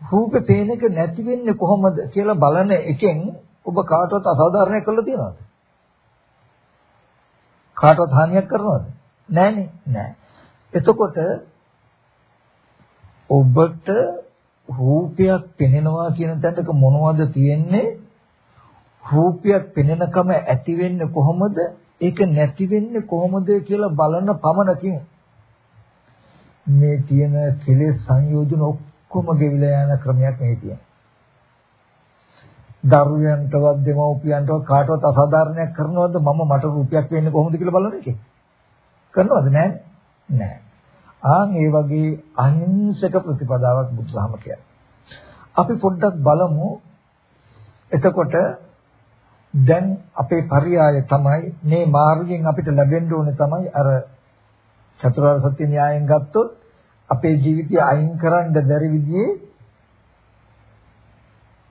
රූපේ පේන එක නැති වෙන්නේ කොහොමද කියලා බලන එකෙන් ඔබ කාටවත් අසාධාරණයක් කළා තියනවද? කාටවත් හානියක් කරනවද? නෑනේ නෑ. එතකොට ඔබට රූපයක් පෙනෙනවා කියන තැනක මොනවද තියෙන්නේ? රූපයක් පෙනෙනකම ඇති වෙන්නේ කොහොමද? ඒක නැති වෙන්නේ කොහොමද කියලා බලන පමණකින් මේ තියෙන කෙලෙස් සංයෝජන ඔක්කොම ගෙවිලා යන ක්‍රමයක් මේ තියෙනවා. දරුවන්ටවත් දෙමව්පියන්ටවත් කාටවත් අසාධාරණයක් කරනවද? මම මට රූපයක් වෙන්නේ කොහොමද කියලා බලන එකේ. කරනවද? නැහැ නැහැ ආන් ඒ වගේ අහිංසක ප්‍රතිපදාවක් බුදුහාම කියන්නේ අපි පොඩ්ඩක් බලමු. එතකොට දැන් අපේ පරියාය තමයි මේ මාර්ගයෙන් අපිට ලැබෙන්න ඕනේ තමයි අර චතුරාර්ය සත්‍ය න්‍යායෙන් ගත්තොත් අපේ ජීවිතය අයින් කරන්න බැරි විදිහේ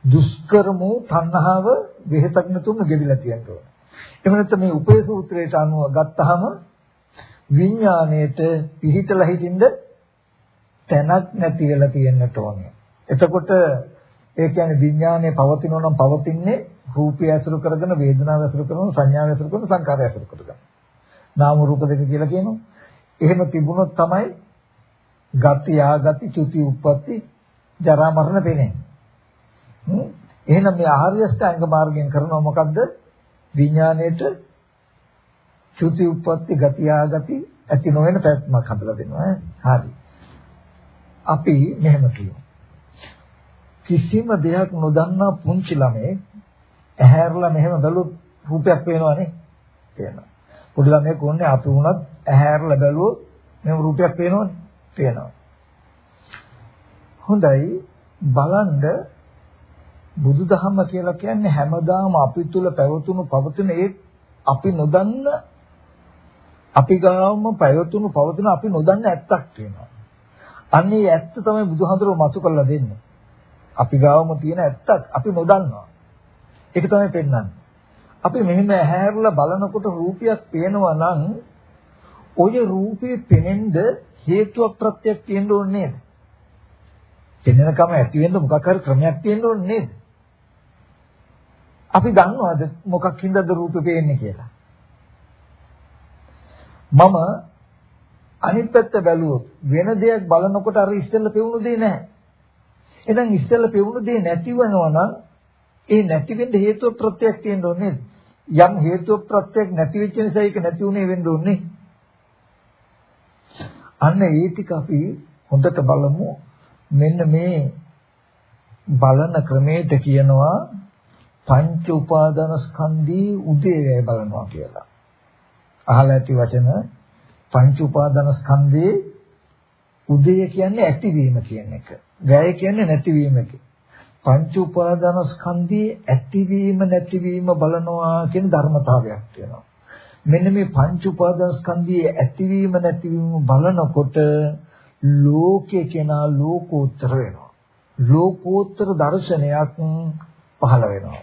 දුෂ්කරම තණ්හාව වෙහෙතක් නැතුවම ගෙවිලා තියෙන්න ඕන. එහෙම නැත්නම් මේ උපේ සූත්‍රයට අනුව ගත්තාම විඥාණයට පිහිටලා හිටින්ද තැනක් නැති වෙලා තියෙන්නට ඕනේ. එතකොට ඒ කියන්නේ විඥානය පවතිනවා නම් පවතින්නේ රූපය ඇසුරු කරගෙන වේදනාව ඇසුරු කරගෙන සංඥාව ඇසුරු කරගෙන සංකාරය ඇසුරු කරගෙන. නාම රූප දෙක කියලා කියනවා. එහෙම තිබුණොත් තමයි ගති ආගති චුති උප්පත්ති ජරා මරණ පෙනේ. එහෙනම් මේ ආර්ය අෂ්ටාංග මාර්ගයෙන් කරනවා මොකද්ද? විඥාණයට චුති උප්පත්ති ගති ආගති ඇති නොවන පැත්මක් හදලා දෙනවා. හරි. අපි මෙහෙම කියමු. කිසිම දෙයක් නොදන්නා පුංචි ළමේ ඇහැරලා මෙහෙම බැලුවොත් රූපයක් පේනවනේ. පේනවා. පොඩි ළමයෙක් වුණේ අපි වුණත් ඇහැරලා බැලුවොත් මෙහෙම රූපයක් පේනවනේ. පේනවා. හොඳයි බලන්න බුදුදහම කියලා කියන්නේ හැමදාම අපි තුල පැවතුණු පවතුන ඒ අපි නොදන්න අපි ගාවම පැවතුණු පවතුන අපි නොදන්න ඇත්තක් තියෙනවා. අන්නේ ඇත්ත තමයි බුදුහාඳුරෝ මතු කරලා දෙන්නේ. අපි ගාවම තියෙන ඇත්තක් අපි නොදන්නවා. ඒක තමයි පෙන්වන්නේ. අපි මෙහෙම ඇහැරලා බලනකොට රූපයක් පේනවා නම් ඔය රූපේ පෙනෙන්න හේතුවක් ප්‍රත්‍යක් තියෙන්න ඕනේ නේද? පෙනෙනකම ඇති වෙන්න මොකක් හරි ක්‍රමයක් තියෙන්න ඕනේ නේද? අපි දන්නවද මොකක් හින්දාද රූපේ පේන්නේ කියලා? මම අනිත් පැත්ත බැලුවොත් වෙන දෙයක් බලනකොට අර ඉස්සෙල්ල පෙවුණු දේ නැහැ. එහෙනම් ඉස්සෙල්ල පෙවුණු දේ නැති වෙනවා නම් ඒ නැති වෙන්න හේතුව ප්‍රත්‍යක් තියෙන්න ඕනේ යම් හේතුව ප්‍රත්‍යක් නැති වෙච්ච නිසා ඒක නැති උනේ වෙන්න ඕනේ. අන්න ඒ ටික අපි හොඳට බලමු. මෙන්න මේ බලන ක්‍රමයට කියනවා පංච උපාදාන ස්කන්ධී උදේවැය බලනවා කියලා. අහලා ඇති වචන පංච උපාදාන ස්කන්ධේ උදේ කියන්නේ ඇතිවීම කියන එක. වැය කියන්නේ නැතිවීම පංච උපාදාන ස්කන්ධයේ ඇතිවීම නැතිවීම බලනවා කියන ධර්මතාවයක් තියෙනවා. මෙන්න මේ පංච උපාදාන ස්කන්ධයේ ඇතිවීම නැතිවීම බලනකොට ලෝකේ කෙනා ලෝකෝත්තර වෙනවා. ලෝකෝත්තර දර්ශනයක් පහළ වෙනවා.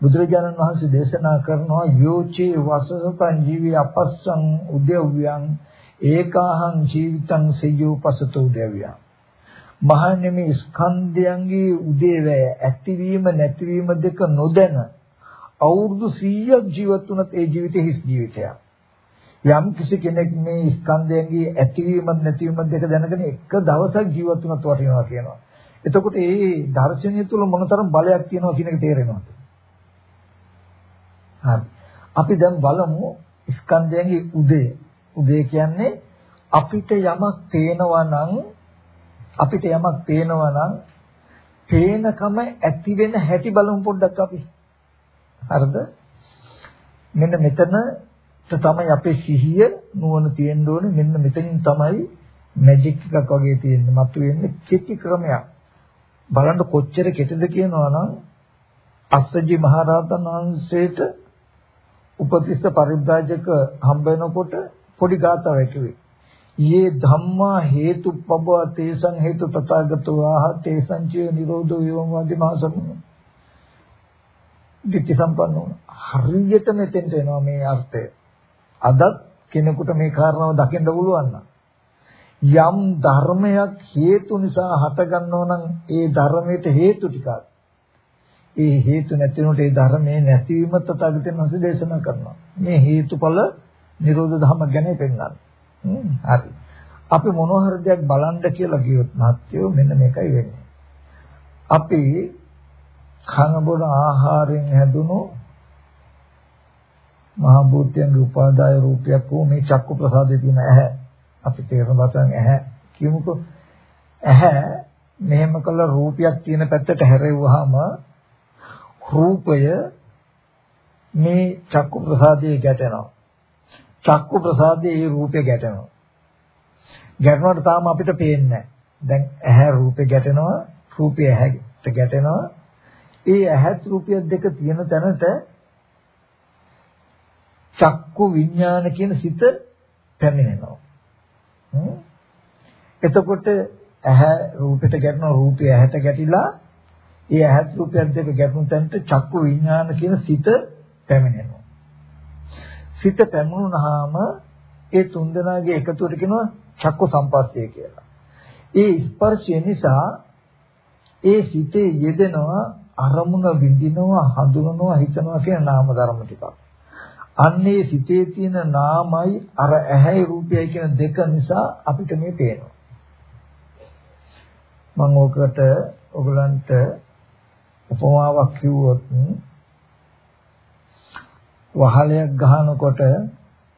බුදුරජාණන් වහන්සේ දේශනා කරනවා යෝචේ වසසතං ජීවි අපස්සං උද්‍යව්‍යං ඒකාහං ජීවිතං සෙය්‍යෝ පසතෝ උද්‍යව්‍යං මහන්නේ මේ ස්කන්ධයන්ගේ උදේවැය ඇතිවීම නැතිවීම දෙක නොදැන අවුරුදු 100ක් ජීවත් වුණත් ඒ ජීවිතේ හිස් ජීවිතයක්. යම් කිසි කෙනෙක් මේ ස්කන්ධයන්ගේ ඇතිවීම නැතිවීම දෙක දැනගෙන එක දවසක් ජීවත් වුණත් වටිනවා කියනවා. එතකොට මේ දර්ශනය තුල මොනතරම් බලයක් තියෙනවා කියන එක තේරෙනවා. හරි. අපි දැන් බලමු ස්කන්ධයන්ගේ උදේ. උදේ කියන්නේ අපිට යමක් පේනවා නම් අපිට යමක් පේනවා නම් පේනකම ඇති වෙන හැටි බලමු පොඩ්ඩක් අපි. හරිද? මෙන්න මෙතන තමයි අපේ සිහිය නුවණ තියෙන්න ඕනේ. මෙන්න මෙතනින් තමයි මැජික් එකක් වගේ තියෙන්නේ. මතුවෙන්නේ කෙටි ක්‍රමයක්. බලන්න කොච්චර කෙටිද කියනවා නම් අස්සජි මහරහතන් වහන්සේට උපතිස්ස පරිබ්‍රාජක හම්බ වෙනකොට පොඩි ගාතාවක් කිව්වේ. යේ ධම්මා හේතුපබ්බ තේසං හේතු තථාගතෝ ආහ තේසං චේ නිරෝධෝ යෝම වාදි මහසමුන. ditthi සම්පන්නෝ. හරියට මෙතෙන්ට එනවා මේ අර්ථය. අදත් කෙනෙකුට මේ කාරණාව දකින්න පුළුවන් නම් යම් ධර්මයක් හේතු නිසා හටගන්නව නම් ඒ ධර්මයට හේතු ටිකක් ඒ හේතු නැතිනොට ඒ ධර්මයේ නැතිවීම තථාගතයන් වහන්සේ දේශනා කරනවා මේ හේතුඵල නිරෝධ ධම ගැන පෙන්නනවා හරි. අපි මොන හරි දෙයක් බලන්න කියලා ගියොත් මහත්යෝ මෙන්න මේකයි වෙන්නේ. අපි කන බොන ආහාරයෙන් හැදුණු මහ භූතයන්ගේ උපාදාය රූපයක් වූ මේ චක්කු ප්‍රසාදයේ තියෙන ඇහැ අපි තේරෙන බතන් ඇහැ කියමුකෝ. ඇහැ මෙහෙම කළ රූපයක් තියෙන පැත්තට හැරෙව්වහම රූපය මේ චක්කු ප්‍රසාදයේ ගැටෙනවා. චක්කු ප්‍රසාදයේ ඒ රූපේ ගැටෙනවා ගැටුණාට තාම අපිට පේන්නේ දැන් ඇහැ රූපේ ගැටෙනවා රූපය ඇහැට ගැටෙනවා ඒ ඇහත් රූපය දෙක තියෙන තැනට චක්කු විඥාන කියන සිත පැමිණෙනවා. එතකොට ඇහැ රූපෙට ගැටෙන රූපය ඇහැට ගැටිලා ඒ ඇහත් රූපයත් දෙක ගැටුණු තැනට චක්කු විඥාන කියන සිත පැමිණෙනවා. සිත පැමුණාම ඒ තුන්දෙනාගේ එකතුවට කියනවා චක්කු සම්පස්සේ කියලා. ඒ ස්පර්ශය නිසා ඒ සිතේ යෙදෙනවා අරමුණ විඳිනවා හඳුනනවා හිතනවා කියන නාම ධර්ම ටිකක්. අන්නේ සිතේ තියෙන නාමයි අර ඇහැයි රූපයයි කියන දෙක නිසා අපිට මේ පේනවා. මම ඕකට ඔයගලන්ට උපමාවක් කිව්වොත් වහලයක් ගහනකොට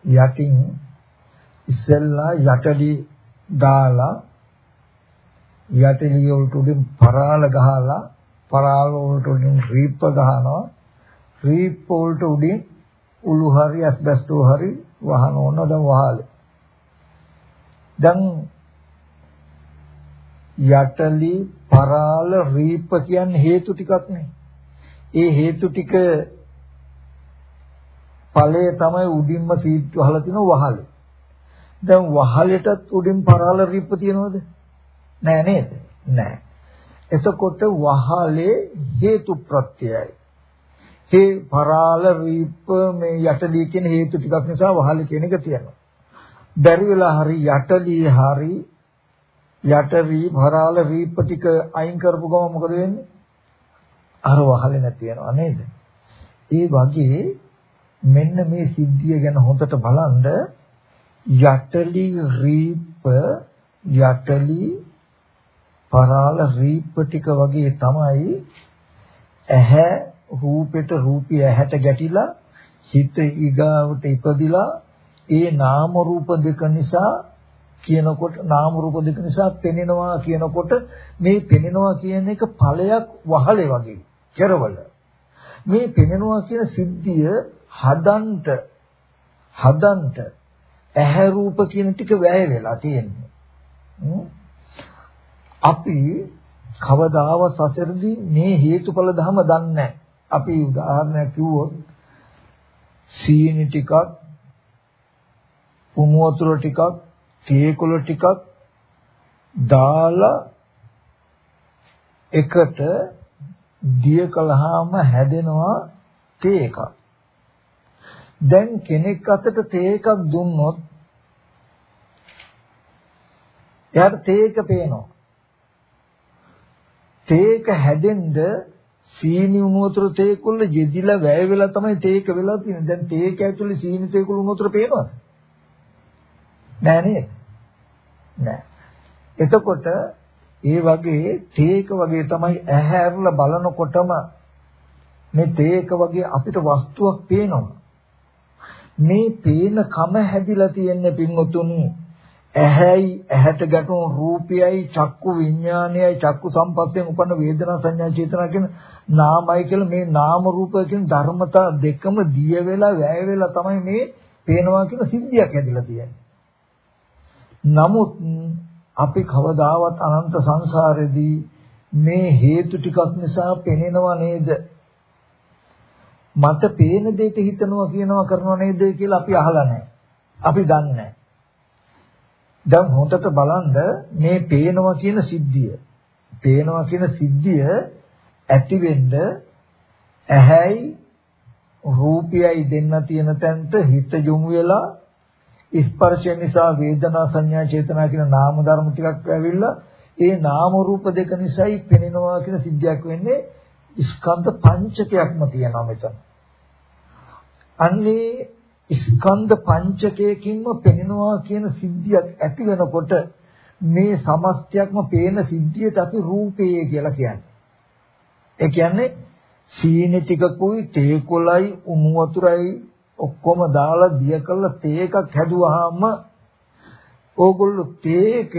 යටින් ඉස්සෙල්ලා යටඩි දාලා යටඩි වලට උඩින් පරාල ගහලා පරාල වලට උඩින් රීප්ප ගහනවා රීප්ප වලට උඩින් උළු හරි ඇස්බස්ටෝ හරි වහන ඕන දැන් වහලේ. දැන් යටලි පරාල රීප කියන්නේ හේතු ටිකක් නේ. ඒ හේතු ටික ඵලය තමයි උඩින්ම සීට් වහලා තිනව වහලේ. දැන් වහලෙටත් උඩින් පරාල රීප තියනවද? නෑ නේද? නෑ. එතකොට වහලේ හේතු ප්‍රත්‍යයයි. හේ පරාල රීප මේ යටලී කියන හේතු ටිකක් නිසා වහල කියන එක තියෙනවා. බැරි වෙලා හරි යටලී හරි යටවි පරාල රීප ටික අයින් කරපු ගමන් මොකද වෙන්නේ? අර වහලේ නැති වෙනවා නේද? ඒ වගේ මෙන්න මේ සිද්ධිය ගැන හොඳට බලනද යටලි රීප යටලි පරාල රීප ටික වගේ තමයි ඇහැ රූපෙට රූපය ඇහැට ගැටිලා හිත ඊගාවට ඉපදිලා ඒ නාම රූප දෙක නිසා කියනකොට නාම රූප දෙක නිසා පෙනෙනවා කියනකොට මේ පෙනෙනවා කියන එක ඵලයක් වහලේ වගේ කෙරවල. මේ පෙනෙනවා කියන සිද්ධිය හදන්ට හදන්ට ඇහැ රූප කියන ටික වැය වෙලා තියෙන්නේ. අපි කවදාවත් සසරදී මේ හේතුඵල ධම දන්නේ නැහැ. අපි උදාහරණයක් කිව්වොත් සීනි ටිකක් උණු වතුර ටිකක් තේකොළ ටිකක් දාලා එකට දිය කළාම හැදෙනවා තේ එකක්. දැන් කෙනෙක් අතට තේ එකක් දුන්නොත් එයාට තේ එක පේනවා. තේ එක හැදෙන්න සීනි උණු වතුර තේකුල්ල යෙදිලා වැය වෙලා තමයි තේක වෙලා තියෙන්නේ. දැන් තේක ඇතුලේ සීනි තේකුළු උණු වතුර පේනවද? නෑ නේද? නෑ. එතකොට ඒ වගේ තේක වගේ තමයි ඇහැරලා බලනකොටම මේ තේක වගේ අපිට වස්තුවක් පේනවා. මේ පේන කම හැදිලා තියෙන්නේ පින්වතුනි ඇහැයි ඇහැට ගැටුණු රූපයයි චක්කු විඥානයයි චක්කු සම්පස්යෙන් උපන්න වේදනා සංඥා චේතනා කියන නාමයි කියලා මේ නාම රූප කියන ධර්මතා දෙකම දිය වෙලා වැය වෙලා තමයි මේ පේනවා කියන සිද්ධියක් ඇදලා තියෙන්නේ. නමුත් අපි කවදාවත් අනන්ත සංසාරෙදී මේ හේතු ටිකක් නිසා පෙනෙනව නේද? මට පේන දෙයට හිතනවා කියනවා කරනවා නේද කියලා අපි අහලා නැහැ. අපි දන්නේ නැහැ. දැන් හොඳට බලන්න මේ පේනවා කියන සිද්ධිය. පේනවා කියන සිද්ධිය ඇති වෙන්න ඇහැයි රූපයයි දෙන්න තියෙන තැනට හිත යොමු වෙලා ස්පර්ශය නිසා වේදනා සංඥා චේතනා කියන නාම ධර්ම ටිකක් ඇවිල්ලා ඒ නාම රූප දෙක නිසායි පෙනෙනවා කියන සිද්ධියක් වෙන්නේ ස්කන්ධ පංචකයක්ම තියෙනවා මෙතන. අන්නේ ස්කන්ධ පංචකයකින්ම පෙනෙනවා කියන සිද්ධියක් ඇති වෙනකොට මේ සමස්තයක්ම පේන සිද්ධියට අපි රූපේ කියලා කියන්නේ. ඒ කියන්නේ සීනි ටිකකුයි තේ කොළයි උණු වතුරයි ඔක්කොම දාලා දිය කළා තේ එකක් හැදුවාම ඕගොල්ලෝ තේක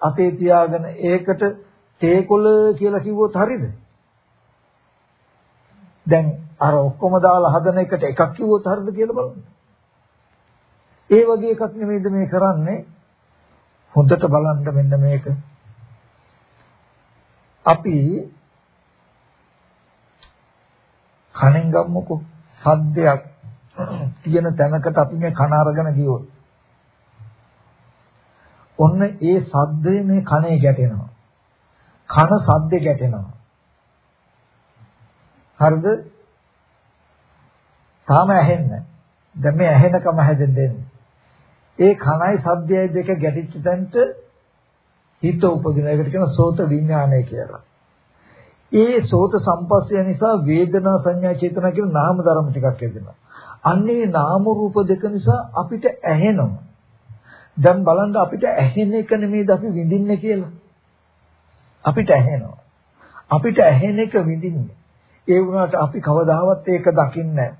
අතේ තියාගෙන ඒකට තේ කොළ කියලා කිව්වොත් හරිද? දැන් අර ඔක්කොම දාලා හදන එකට එකක් කිව්වොත් හරිද කියලා බලන්න. ඒ වගේ එකක් නෙමෙයිද මේ කරන්නේ? හොඳට බලන්න මෙන්න මේක. අපි කණෙන් ගම්මුකෝ සද්දයක් තියෙන තැනකට අපි මේ කන අරගෙන ගියොත් ඔන්න ඒ සද්දය මේ කනේ ගැටෙනවා. කන සද්දේ ගැටෙනවා. හරිද? තාම ඇහෙන්නේ. දැන් මේ ඇහෙනකම හැදෙන්නේ. ඒ කනයි සද්දයයි දෙක ගැටිච්ච තැනට හිත උපදින එකට කියන සෝත විඥානය කියලා. ඒ සෝත සම්පස්සය නිසා වේදනා සංඥා චේතනා කියන නාම ධර්ම ටිකක් එදෙනවා. අන්නේ නාම රූප දෙක නිසා අපිට ඇහෙනවා. දැන් බලන්න අපිට ඇහෙන එක නෙමෙයිද අපි විඳින්නේ කියලා. අපිට ඇහෙනවා. අපිට ඇහෙන එක විඳින්නේ. ඒ වුණාට අපි කවදාවත් ඒක දකින්නේ නැහැ.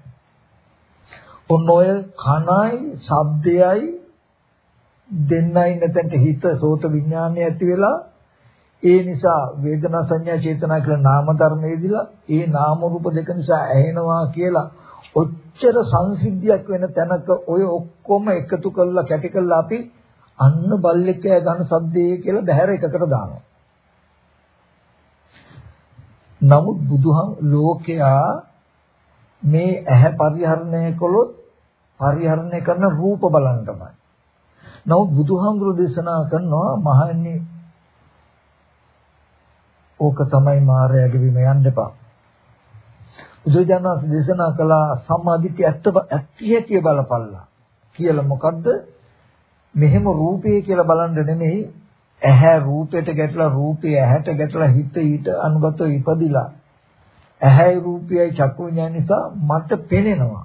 ඔන්න ඔය කනයි, ශබ්දයයි දෙන්නයි නැතන්ට හිත සෝත විඥානය ඇති වෙලා ඒ නිසා වේදනා සංඥා චේතනා කියලා නාම ධර්ම වේදිලා ඒ නාම රූප දෙක නිසා ඇහෙනවා කියලා ඔච්චර සංසිද්ධියක් වෙන තැනක ඔය ඔක්කොම එකතු කරලා කැටි කරලා අපි අන්න බල්ලෙක් ගන්න සද්දේ කියලා බහැර එකකට දානවා. නමුත් බුදුහම් ලෝකයා මේ ඇහැ පරිහරණය කළොත් පරිහරණය කරන රූප බලන්න තමයි. නමුත් බුදුහාමුදුරු දේශනා කරනවා මහන්නේ ඕක තමයි මායාවේ බිම යන්න එපා. බුදුජානක දේශනා කළා සම්මාදිට්ඨිය ඇත්ත ඇත්තිය බලපල්ලා කියලා මොකද්ද? මෙහෙම රූපේ කියලා බලන්න නෙමෙයි ඇහැ රූපයට ගැටලා රූපය ඇහැට ගැටලා හිත ඊට අනුගතව ඉපදිලා ඇහැයි රූපයයි චක්කු විඤ්ඤාණ නිසා මට පෙනෙනවා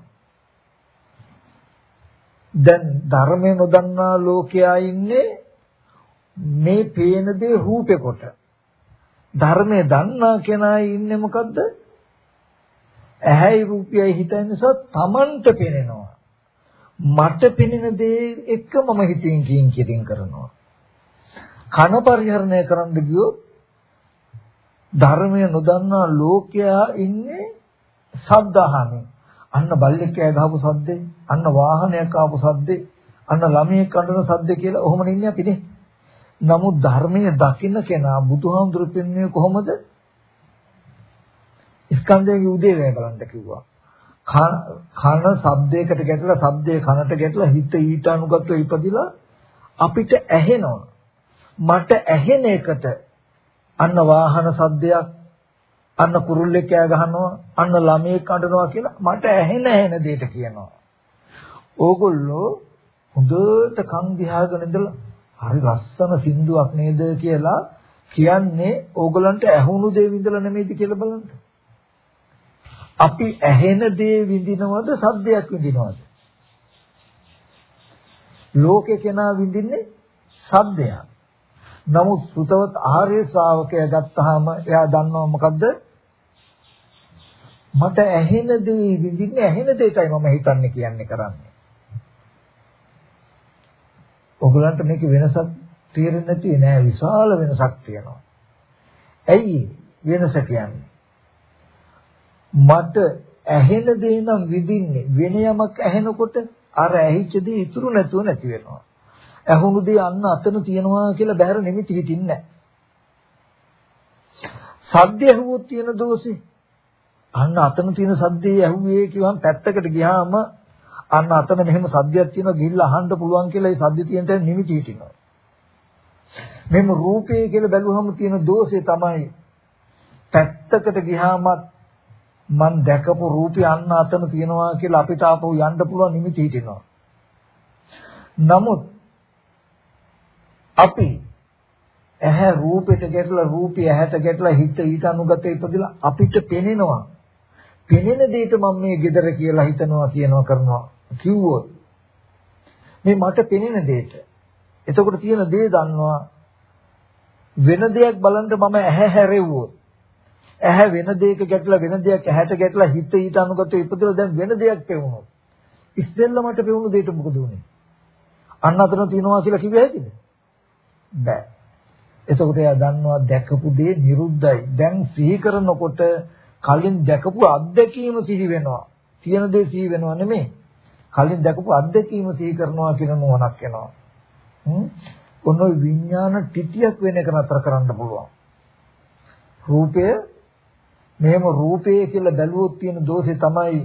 දැන් ධර්මය නොදන්නා ලෝකයා ඉන්නේ මේ පේන දේ රූපේ කොට. ධර්මය දන්නා කෙනා ඉන්නේ මොකද්ද? ඇහැයි රූපයයි හිතන නිසා Tamanට පේනවා. මට පෙනෙන දේ එක්ක මම හිතින් කියින් කියින් කරනවා. කන පරිහරණය කරන්න ගියොත් ධර්මය නොදන්නා ලෝකයා ඉන්නේ සද්ධාහනේ. අන්න බල්ලෙක් කෑ ගහපු සද්දේ, අන්න වාහනයක් ආපු සද්දේ, අන්න ළමයෙක් කඳන සද්දේ කියලා ඔහොම ඉන්නේ අපිනේ. නමුත් ධර්මයේ දකින්න කෙනා බුදුහාමුදුරු පෙන්වන්නේ කොහොමද? ස්කන්ධයේ උදේ වේ බලන්න කිව්වා. කන ශබ්දයකට ගැටලා ශබ්දයේ කනට ගැටලා හිත ඊට අනුගතව ඉපදිලා අපිට ඇහෙනවා. මට ඇහෙන එකට අන්න වාහන සද්දයක් අන්න කුරුල්ලෙක් කෑ ගහනවා අන්න ළමයෙක් අඬනවා කියලා මට ඇහෙන ඇහෙන දෙයට කියනවා. ඕගොල්ලෝ හොඳට කන් දිහාගෙන ඉඳලා හරි ලස්සන සින්දුවක් නේද කියලා කියන්නේ ඕගලන්ට ඇහුණු දේ විඳලා නෙමෙයිද කියලා බලන්න. අපි ඇහෙන දේ විඳිනවද සද්දයක් විඳිනවද? ලෝකේ කෙනා විඳින්නේ සද්දයක්. නමුත් සුතවත් ආර්ය ශ්‍රාවකයා ගත්තාම එයා දන්නවා මොකද්ද? මට ඇහෙන දේ විඳින්නේ ඇහෙන දෙයටයි මම හිතන්නේ කියන්නේ කරන්නේ. ඔයගලන්ට මේක වෙනසක් තේරෙන්නේ නැති නෑ විශාල වෙනසක් තියෙනවා. ඇයි වෙනස කියන්නේ? මට ඇහෙන දේ නම් විඳින්නේ වෙන යමක් ඇහෙනකොට අර ඇහිච්ච දේ ඉතුරු නැතුව නැති වෙනවා. ඇහුණු දේ අන්න අතන තියනවා කියලා බහැර නිමිති හිටින්නේ නැහැ. සද්ද ඇහුවොත් තියෙන දෝෂේ අන්න අතන තියෙන සද්දේ ඇහුවේ කිව්වම පැත්තකට ගියාම අන්න අතන මෙහෙම සද්දයක් තියෙනවා ගිහිල්ලා අහන්න පුළුවන් කියලා ඒ සද්ද තියෙන තැන නිමිති හිටිනවා. මෙහෙම රූපේ කියලා බැලුවම තියෙන දෝෂේ තමයි පැත්තකට ගියාමත් මන් දැකපු රූපය අන්න අතන තියෙනවා කියලා අපිට ආපහු යන්න පුළුවන් නිමිති හිටිනවා. නමුත් අපි ඇහැ රූපෙට ගැටලා රූපය ඇහැට ගැටලා හිත ඊට අනුගත ඉපදලා අපිට පෙනෙනවා. පෙනෙන දෙයට මම මේ gedara කියලා හිතනවා කියනවා කරනවා කිව්වොත් මේ මට පෙනෙන දෙයට. එතකොට තියෙන දේ දන්නවා. වෙන දෙයක් බලන්න මම ඇහැ හැරෙව්වොත් ඇහැ වෙන දෙයක ගැටලා වෙන දෙයක් ඇහැට ගැටලා හිත ඊට අනුගත ඉපදලා දැන් වෙන දෙයක් පෙවුනොත් ඉස්සෙල්ලා මට පෙවුණු දෙයට මොකද උනේ අන්න අතන තියනවා කියලා කිව්වේ ඇයිද? බෑ. එතකොට එයා දන්නවා දැකපු දේ නිරුද්ධයි. දැන් සිහි කරනකොට කලින් දැකපු අත්දැකීම සිහි වෙනවා. තියෙන දේ සිහි වෙනවා නෙමෙයි. කලින් දැකපු අත්දැකීම සිහි කරනවා කියන නුවණක් එනවා. ඔන්න විඥාන ටිටියක් වෙන එක නතර කරන්න පුළුවන්. රූපය මෙහෙම රූපය කියලා බැලුවොත් තියෙන දෝෂේ තමයි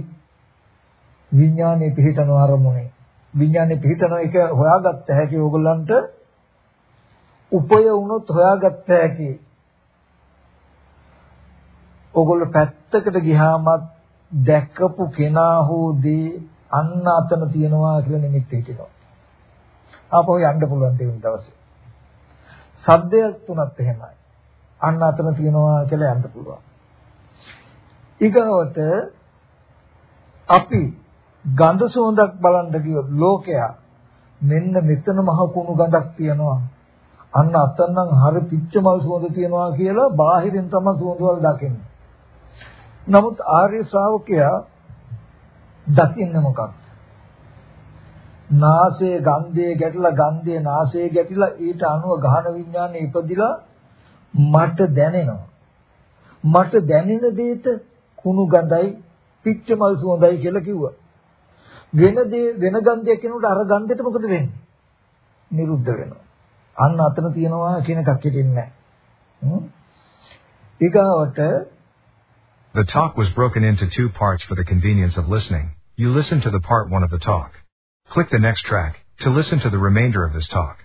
විඥානේ පිහිටන අරමුණේ. විඥානේ පිහිටන එක හොයාගත්ත හැකි ඕගොල්ලන්ට උපය වුණොත් හොයාගත්ත හැකි. ඕගොල්ලෝ පැත්තකට ගියාමත් දැකපු කෙනා හෝ දී අන්න අතන තියනවා කියලා නිමිත්ත හිටිනවා. ආපහු යන්න පුළුවන් දෙවන දවසේ. සද්දයක් තුනත් එහෙමයි. අන්න අතන තියනවා කියලා යන්න පුළුවන්. ඊගවට අපි ගඳ සුවඳක් බලන්න ගියොත් ලෝකයා මෙන්න මෙතන මහ කුණු ගඳක් තියෙනවා. අන්න අතනම් හරි පිච්ච මල් සුවඳ තියෙනවා කියලා බාහිරින් තමයි සුවඳවල් දකින්නේ. නමුත් ආර්ය ශ්‍රාවකයා දකින්නේ මොකක්ද? නාසයේ ගන්ධයේ ගැටලා ගන්ධයේ නාසයේ ගැටිලා ඊට අනුව ගහන විඥානේ ඉපදිලා මට දැනෙනවා. මට දැනෙන දෙයට කුණු ගඳයි පිච්ච මල් සුවඳයි කියලා කිව්වා. වෙන දේ වෙන ගන්ධයක් කෙනෙකුට අර ගන්ධෙට මොකද වෙන්නේ? නිරුද්ධ වෙනවා. අන්න අතන තියනවා කියන එකක් හිටින්නේ නැහැ. ඊගාවට The talk was broken into two parts for the convenience of listening. You listen to the part one of the talk. Click the next track to listen to the remainder of this talk.